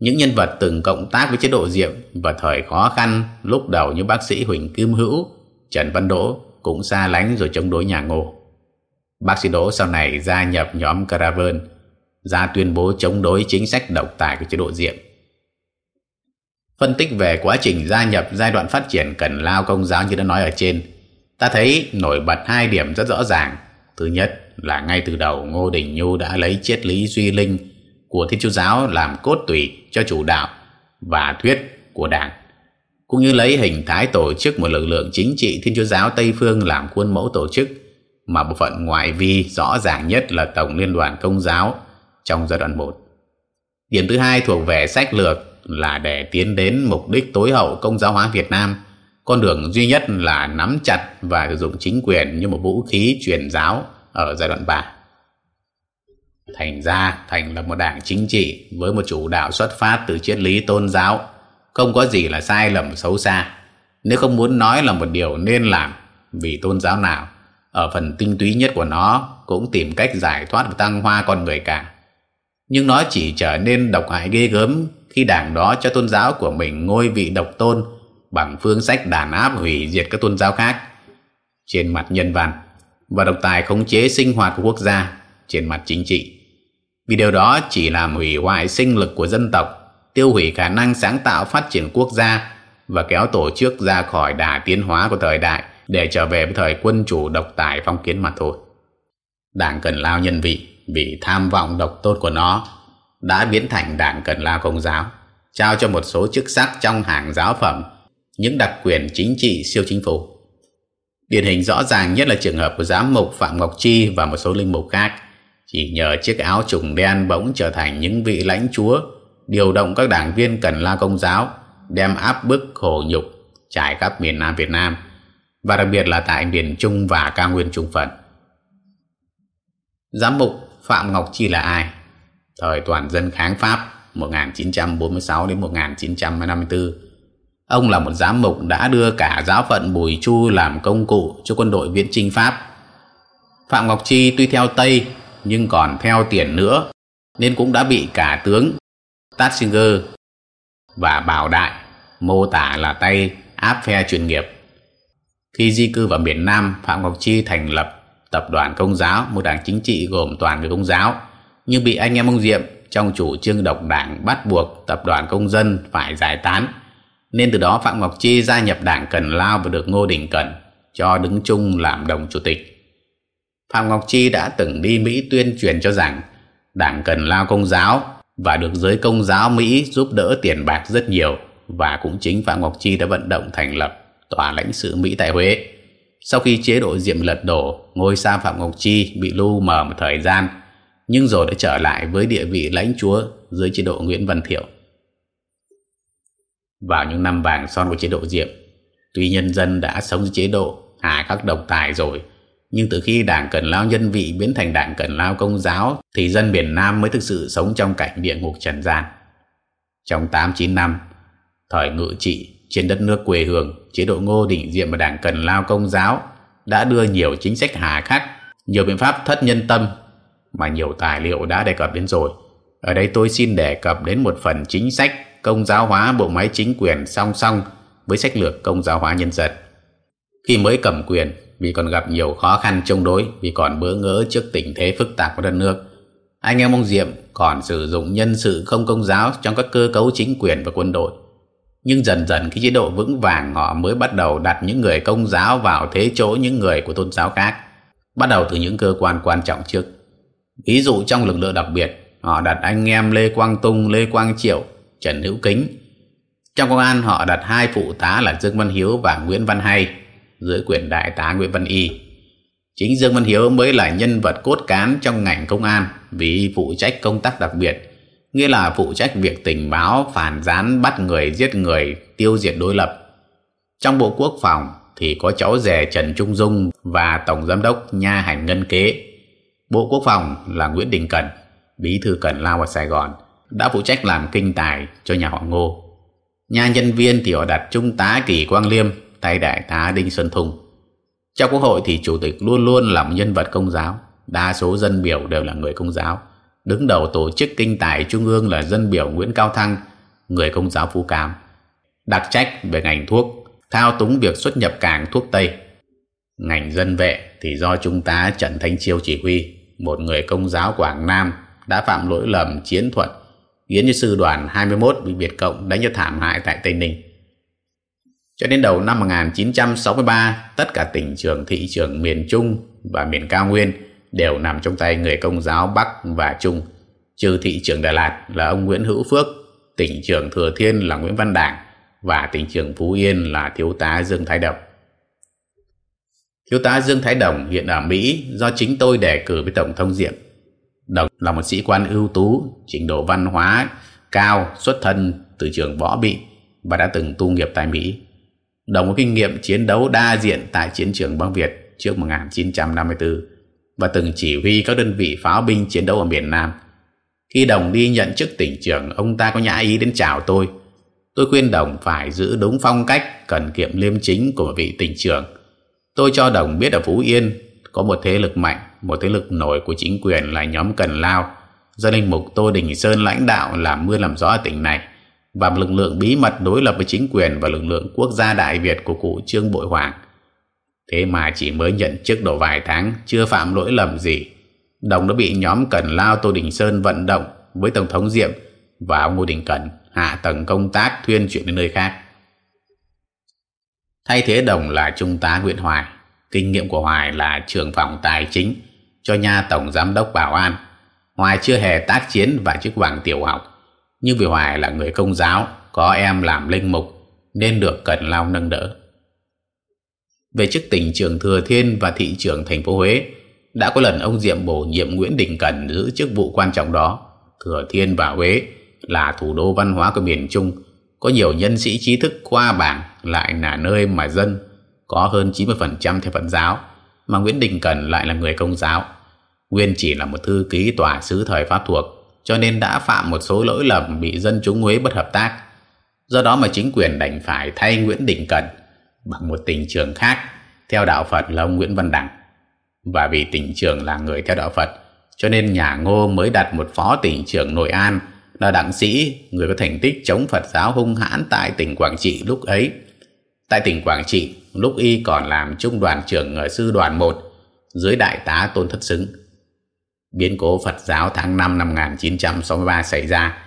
Những nhân vật từng cộng tác với chế độ Diệm và thời khó khăn lúc đầu như bác sĩ Huỳnh Kim Hữu, Trần Văn Đỗ cũng xa lánh rồi chống đối nhà Ngô. Bác sĩ Đỗ sau này gia nhập nhóm Caravan, ra tuyên bố chống đối chính sách độc tài của chế độ Diệm. Phân tích về quá trình gia nhập giai đoạn phát triển cần lao công giáo như đã nói ở trên, ta thấy nổi bật hai điểm rất rõ ràng. Thứ nhất, là ngay từ đầu Ngô Đình Nhu đã lấy triết lý duy linh của Thiên Chúa Giáo làm cốt tủy cho chủ đạo và thuyết của Đảng, cũng như lấy hình thái tổ chức một lực lượng chính trị Thiên Chúa Giáo Tây Phương làm khuôn mẫu tổ chức, mà bộ phận ngoại vi rõ ràng nhất là Tổng Liên đoàn Công giáo trong giai đoạn 1. Điểm thứ hai thuộc về sách lược là để tiến đến mục đích tối hậu công giáo hóa Việt Nam. Con đường duy nhất là nắm chặt và sử dụng chính quyền như một vũ khí truyền giáo ở giai đoạn 3. Thành ra thành là một đảng chính trị với một chủ đạo xuất phát từ triết lý tôn giáo, không có gì là sai lầm xấu xa. Nếu không muốn nói là một điều nên làm vì tôn giáo nào, ở phần tinh túy nhất của nó cũng tìm cách giải thoát và tăng hoa con người cả. Nhưng nó chỉ trở nên độc hại ghê gớm khi đảng đó cho tôn giáo của mình ngôi vị độc tôn bằng phương sách đàn áp hủy diệt các tôn giáo khác trên mặt nhân văn và độc tài khống chế sinh hoạt của quốc gia trên mặt chính trị. Vì điều đó chỉ làm hủy hoại sinh lực của dân tộc, tiêu hủy khả năng sáng tạo phát triển quốc gia và kéo tổ chức ra khỏi đà tiến hóa của thời đại để trở về với thời quân chủ độc tài phong kiến mà thôi. Đảng Cần Lao nhân vị vì tham vọng độc tôn của nó đã biến thành Đảng Cần Lao Công giáo, trao cho một số chức sắc trong hàng giáo phẩm những đặc quyền chính trị siêu chính phủ. Điển hình rõ ràng nhất là trường hợp của giám mục Phạm Ngọc Chi và một số linh mục khác. Chỉ nhờ chiếc áo trùng đen bỗng trở thành những vị lãnh chúa, điều động các đảng viên cần la công giáo, đem áp bức khổ nhục trải khắp miền Nam Việt Nam, và đặc biệt là tại miền Trung và cao nguyên Trung Phận. Giám mục Phạm Ngọc Chi là ai? Thời toàn dân kháng Pháp 1946 đến 1954 Ông là một giám mục đã đưa cả giáo phận Bùi Chu làm công cụ cho quân đội viễn chinh Pháp. Phạm Ngọc Chi tuy theo Tây nhưng còn theo tiền nữa nên cũng đã bị cả tướng Tatsinger và Bảo Đại mô tả là tay áp phe chuyên nghiệp. Khi di cư vào miền Nam, Phạm Ngọc Chi thành lập Tập đoàn Công giáo, một đảng chính trị gồm toàn người công giáo, nhưng bị anh em ông Diệm trong chủ trương độc đảng bắt buộc Tập đoàn Công dân phải giải tán nên từ đó Phạm Ngọc Chi gia nhập đảng Cần Lao và được Ngô Đình cần cho đứng chung làm đồng chủ tịch. Phạm Ngọc Chi đã từng đi Mỹ tuyên truyền cho rằng đảng Cần Lao Công giáo và được giới công giáo Mỹ giúp đỡ tiền bạc rất nhiều và cũng chính Phạm Ngọc Chi đã vận động thành lập tòa lãnh sự Mỹ tại Huế. Sau khi chế độ Diệm lật đổ, ngôi sao Phạm Ngọc Chi bị lu mờ một thời gian, nhưng rồi đã trở lại với địa vị lãnh chúa dưới chế độ Nguyễn Văn Thiệu vào những năm vàng son của chế độ Diệm. Tuy nhân dân đã sống dưới chế độ hà các độc tài rồi, nhưng từ khi đảng Cần Lao nhân vị biến thành đảng Cần Lao công giáo thì dân miền Nam mới thực sự sống trong cảnh địa ngục trần gian. Trong 8-9 năm, thời ngự trị trên đất nước quê hương, chế độ Ngô Đình Diệm và đảng Cần Lao công giáo đã đưa nhiều chính sách hà khắc, nhiều biện pháp thất nhân tâm mà nhiều tài liệu đã đề cập đến rồi. Ở đây tôi xin đề cập đến một phần chính sách công giáo hóa bộ máy chính quyền song song với sách lược công giáo hóa nhân dân. Khi mới cầm quyền, vì còn gặp nhiều khó khăn chống đối, vì còn bỡ ngỡ trước tình thế phức tạp của đất nước, anh em ông Diệm còn sử dụng nhân sự không công giáo trong các cơ cấu chính quyền và quân đội. Nhưng dần dần khi chế độ vững vàng họ mới bắt đầu đặt những người công giáo vào thế chỗ những người của tôn giáo khác, bắt đầu từ những cơ quan quan trọng trước. Ví dụ trong lực lượng đặc biệt, họ đặt anh em Lê Quang Tung, Lê Quang Triệu Trần Hữu Kính. Trong công an họ đặt hai phụ tá là Dương Văn Hiếu và Nguyễn Văn Hay dưới quyền đại tá Nguyễn Văn Y. Chính Dương Văn Hiếu mới là nhân vật cốt cán trong ngành công an vì phụ trách công tác đặc biệt, nghĩa là phụ trách việc tình báo, phản gián, bắt người, giết người, tiêu diệt đối lập. Trong Bộ Quốc phòng thì có cháu rể Trần Trung Dung và Tổng Giám đốc Nha Hành Ngân Kế. Bộ Quốc phòng là Nguyễn Đình Cẩn, bí thư Cần Lao ở Sài Gòn đã phụ trách làm kinh tài cho nhà họ Ngô. Nhà nhân viên thì họ đặt Trung tá Kỳ Quang Liêm thay đại tá Đinh Xuân Thùng. Trong quốc hội thì chủ tịch luôn luôn là một nhân vật công giáo, đa số dân biểu đều là người công giáo. Đứng đầu tổ chức kinh tài trung ương là dân biểu Nguyễn Cao Thăng, người công giáo Phú Cam. Đặc trách về ngành thuốc, thao túng việc xuất nhập cảng thuốc Tây. Ngành dân vệ thì do Trung tá Trần Thanh Chiêu chỉ huy, một người công giáo Quảng Nam đã phạm lỗi lầm chiến thuật Yến như sư đoàn 21 bị Việt Cộng đánh cho thảm hại tại Tây Ninh. Cho đến đầu năm 1963, tất cả tỉnh trường thị trường miền Trung và miền Cao Nguyên đều nằm trong tay người công giáo Bắc và Trung, trừ thị trường Đà Lạt là ông Nguyễn Hữu Phước, tỉnh trường Thừa Thiên là Nguyễn Văn Đảng và tỉnh trường Phú Yên là thiếu tá Dương Thái Đồng. Thiếu tá Dương Thái Đồng hiện ở Mỹ do chính tôi đề cử với Tổng thống Diệm Đồng là một sĩ quan ưu tú, trình độ văn hóa cao, xuất thân từ trường võ bị và đã từng tu nghiệp tại Mỹ. Đồng có kinh nghiệm chiến đấu đa diện tại chiến trường Bắc Việt trước 1954 và từng chỉ huy các đơn vị pháo binh chiến đấu ở miền Nam. Khi Đồng đi nhận chức tỉnh trưởng, ông ta có nhã ý đến chào tôi. Tôi khuyên Đồng phải giữ đúng phong cách cần kiệm liêm chính của vị tỉnh trưởng. Tôi cho Đồng biết ở Phú Yên có một thế lực mạnh một thế lực nổi của chính quyền là nhóm Cần Lao do linh mục Tô Đình Sơn lãnh đạo làm mưa làm gió ở tỉnh này và lực lượng bí mật đối lập với chính quyền và lực lượng quốc gia Đại Việt của cụ Trương Bội Hoàng. Thế mà chỉ mới nhận chức độ vài tháng, chưa phạm lỗi lầm gì. Đồng đã bị nhóm Cần Lao Tô Đình Sơn vận động với Tổng thống Diệm và ông Ngô Đình Cần hạ tầng công tác thuyên chuyển đến nơi khác. Thay thế Đồng là Trung tá Nguyễn Hoài. Kinh nghiệm của Hoài là trưởng phòng tài chính cho nha Tổng Giám đốc Bảo an. Hoài chưa hề tác chiến và chức bằng tiểu học. Nhưng vì Hoài là người công giáo, có em làm linh mục nên được Cần Lao nâng đỡ. Về chức tỉnh trưởng Thừa Thiên và thị trưởng thành phố Huế, đã có lần ông Diệm bổ nhiệm Nguyễn Đình Cần giữ chức vụ quan trọng đó. Thừa Thiên và Huế là thủ đô văn hóa của miền Trung, có nhiều nhân sĩ trí thức qua bảng lại là nơi mà dân có hơn 90% theo Phật giáo, mà Nguyễn Đình Cần lại là người công giáo. Nguyên chỉ là một thư ký tòa sứ thời Pháp thuộc, cho nên đã phạm một số lỗi lầm bị dân chúng Huế bất hợp tác. Do đó mà chính quyền đành phải thay Nguyễn Đình Cần bằng một tỉnh trưởng khác theo đạo Phật là ông Nguyễn Văn Đẳng. Và vì tỉnh trưởng là người theo đạo Phật, cho nên nhà Ngô mới đặt một phó tỉnh trưởng Nội An là đặng sĩ, người có thành tích chống Phật giáo hung hãn tại tỉnh Quảng Trị lúc ấy. Tại tỉnh Quảng Trị, lúc y còn làm trung đoàn trưởng ở sư đoàn 1 dưới đại tá Tôn Thất Xứng. Biến cố Phật giáo tháng 5 năm 1963 xảy ra,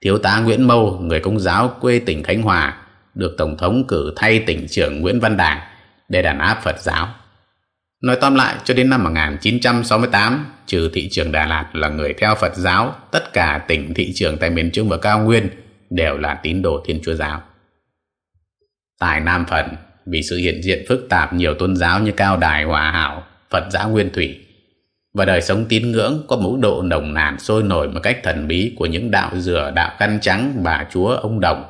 thiếu tá Nguyễn Mâu, người công giáo quê tỉnh Khánh Hòa, được Tổng thống cử thay tỉnh trưởng Nguyễn Văn Đảng để đàn áp Phật giáo. Nói tóm lại, cho đến năm 1968, trừ thị trường Đà Lạt là người theo Phật giáo, tất cả tỉnh thị trường tại miền Trung và Cao Nguyên đều là tín đồ Thiên Chúa Giáo. Tại Nam Phần, vì sự hiện diện phức tạp nhiều tôn giáo như Cao Đài, Hòa Hảo, Phật giáo Nguyên Thủy, và đời sống tín ngưỡng có mức độ nồng nàn sôi nổi một cách thần bí của những đạo dừa, đạo căn trắng, bà chúa, ông đồng,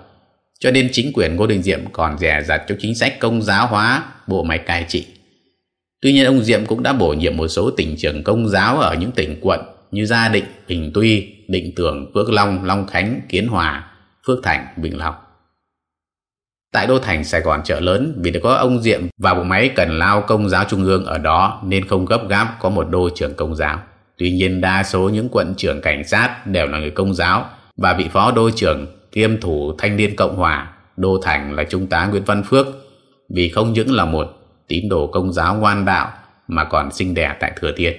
cho nên chính quyền Ngô Đình Diệm còn dè dặt cho chính sách công giáo hóa bộ máy cai trị. Tuy nhiên ông Diệm cũng đã bổ nhiệm một số tỉnh trưởng công giáo ở những tỉnh quận như Gia Định, Bình Tuy, Định Tường, Phước Long, Long Khánh, Kiến Hòa, Phước Thành, Bình Long. Tại đô thành Sài Gòn chợ lớn, vì đã có ông Diệm và bộ máy cần lao công giáo trung ương ở đó nên không gấp gáp có một đô trưởng công giáo. Tuy nhiên đa số những quận trưởng cảnh sát đều là người công giáo và vị phó đô trưởng kiêm thủ thanh niên Cộng Hòa, đô thành là Trung tá Nguyễn Văn Phước vì không những là một tín đồ công giáo ngoan đạo mà còn sinh đẻ tại Thừa Thiên.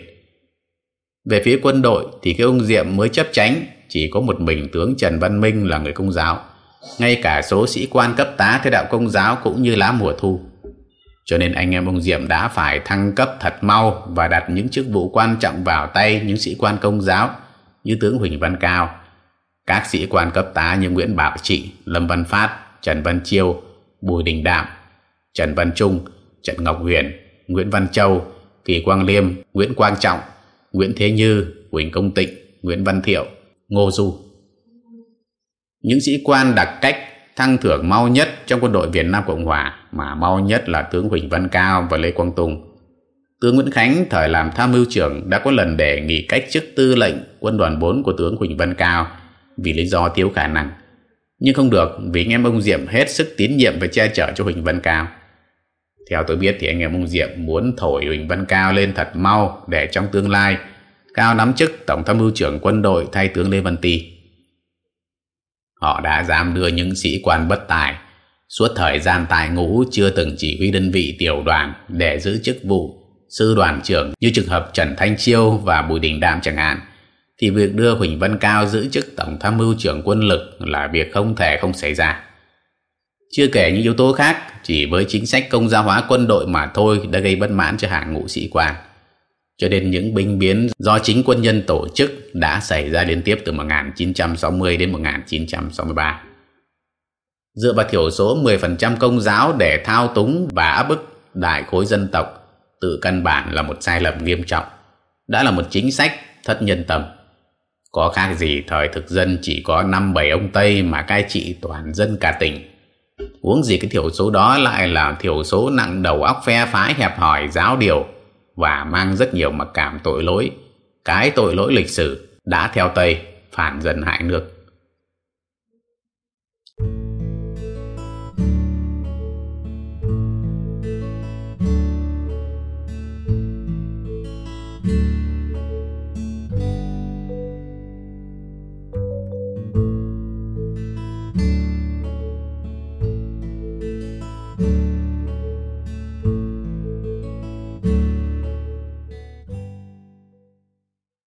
Về phía quân đội thì cái ông Diệm mới chấp tránh chỉ có một mình tướng Trần Văn Minh là người công giáo ngay cả số sĩ quan cấp tá theo đạo công giáo cũng như lá mùa thu. Cho nên anh em ông Diệm đã phải thăng cấp thật mau và đặt những chức vụ quan trọng vào tay những sĩ quan công giáo như tướng Huỳnh Văn Cao, các sĩ quan cấp tá như Nguyễn Bảo Trị, Lâm Văn Phát, Trần Văn Chiêu, Bùi Đình Đạm, Trần Văn Trung, Trần Ngọc Huyền, Nguyễn Văn Châu, Kỳ Quang Liêm, Nguyễn Quang Trọng, Nguyễn Thế Như, Huỳnh Công Tịnh, Nguyễn Văn Thiệu, Ngô Du. Những sĩ quan đặc cách thăng thưởng mau nhất trong quân đội Việt Nam Cộng Hòa, mà mau nhất là tướng Huỳnh Văn Cao và Lê Quang Tùng. Tướng Nguyễn Khánh, thời làm tham mưu trưởng, đã có lần đề nghị cách chức tư lệnh quân đoàn 4 của tướng Huỳnh Văn Cao vì lý do thiếu khả năng. Nhưng không được, vì anh em ông Diệm hết sức tín nhiệm và che chở cho Huỳnh Văn Cao. Theo tôi biết thì anh em ông Diệm muốn thổi Huỳnh Văn Cao lên thật mau để trong tương lai Cao nắm chức Tổng tham mưu trưởng quân đội thay tướng Lê Văn Tì. Họ đã dám đưa những sĩ quan bất tài suốt thời gian tại ngũ chưa từng chỉ huy đơn vị tiểu đoàn để giữ chức vụ sư đoàn trưởng như trường hợp Trần Thanh Chiêu và Bùi Đình Đạm chẳng hạn thì việc đưa Huỳnh Văn Cao giữ chức Tổng tham mưu trưởng quân lực là việc không thể không xảy ra. Chưa kể những yếu tố khác, chỉ với chính sách công gia hóa quân đội mà thôi đã gây bất mãn cho hàng ngũ sĩ quan. Cho nên những binh biến do chính quân nhân tổ chức đã xảy ra liên tiếp từ 1960 đến 1963. Dựa vào thiểu số 10% công giáo để thao túng và áp bức đại khối dân tộc, tự căn bản là một sai lầm nghiêm trọng. Đã là một chính sách thất nhân tâm. Có khác gì thời thực dân chỉ có 5-7 ông Tây mà cai trị toàn dân cả tỉnh. Uống gì cái thiểu số đó lại là thiểu số nặng đầu óc phe phái hẹp hòi giáo điều và mang rất nhiều mặc cảm tội lỗi. Cái tội lỗi lịch sử đã theo Tây, phản dân hại nước.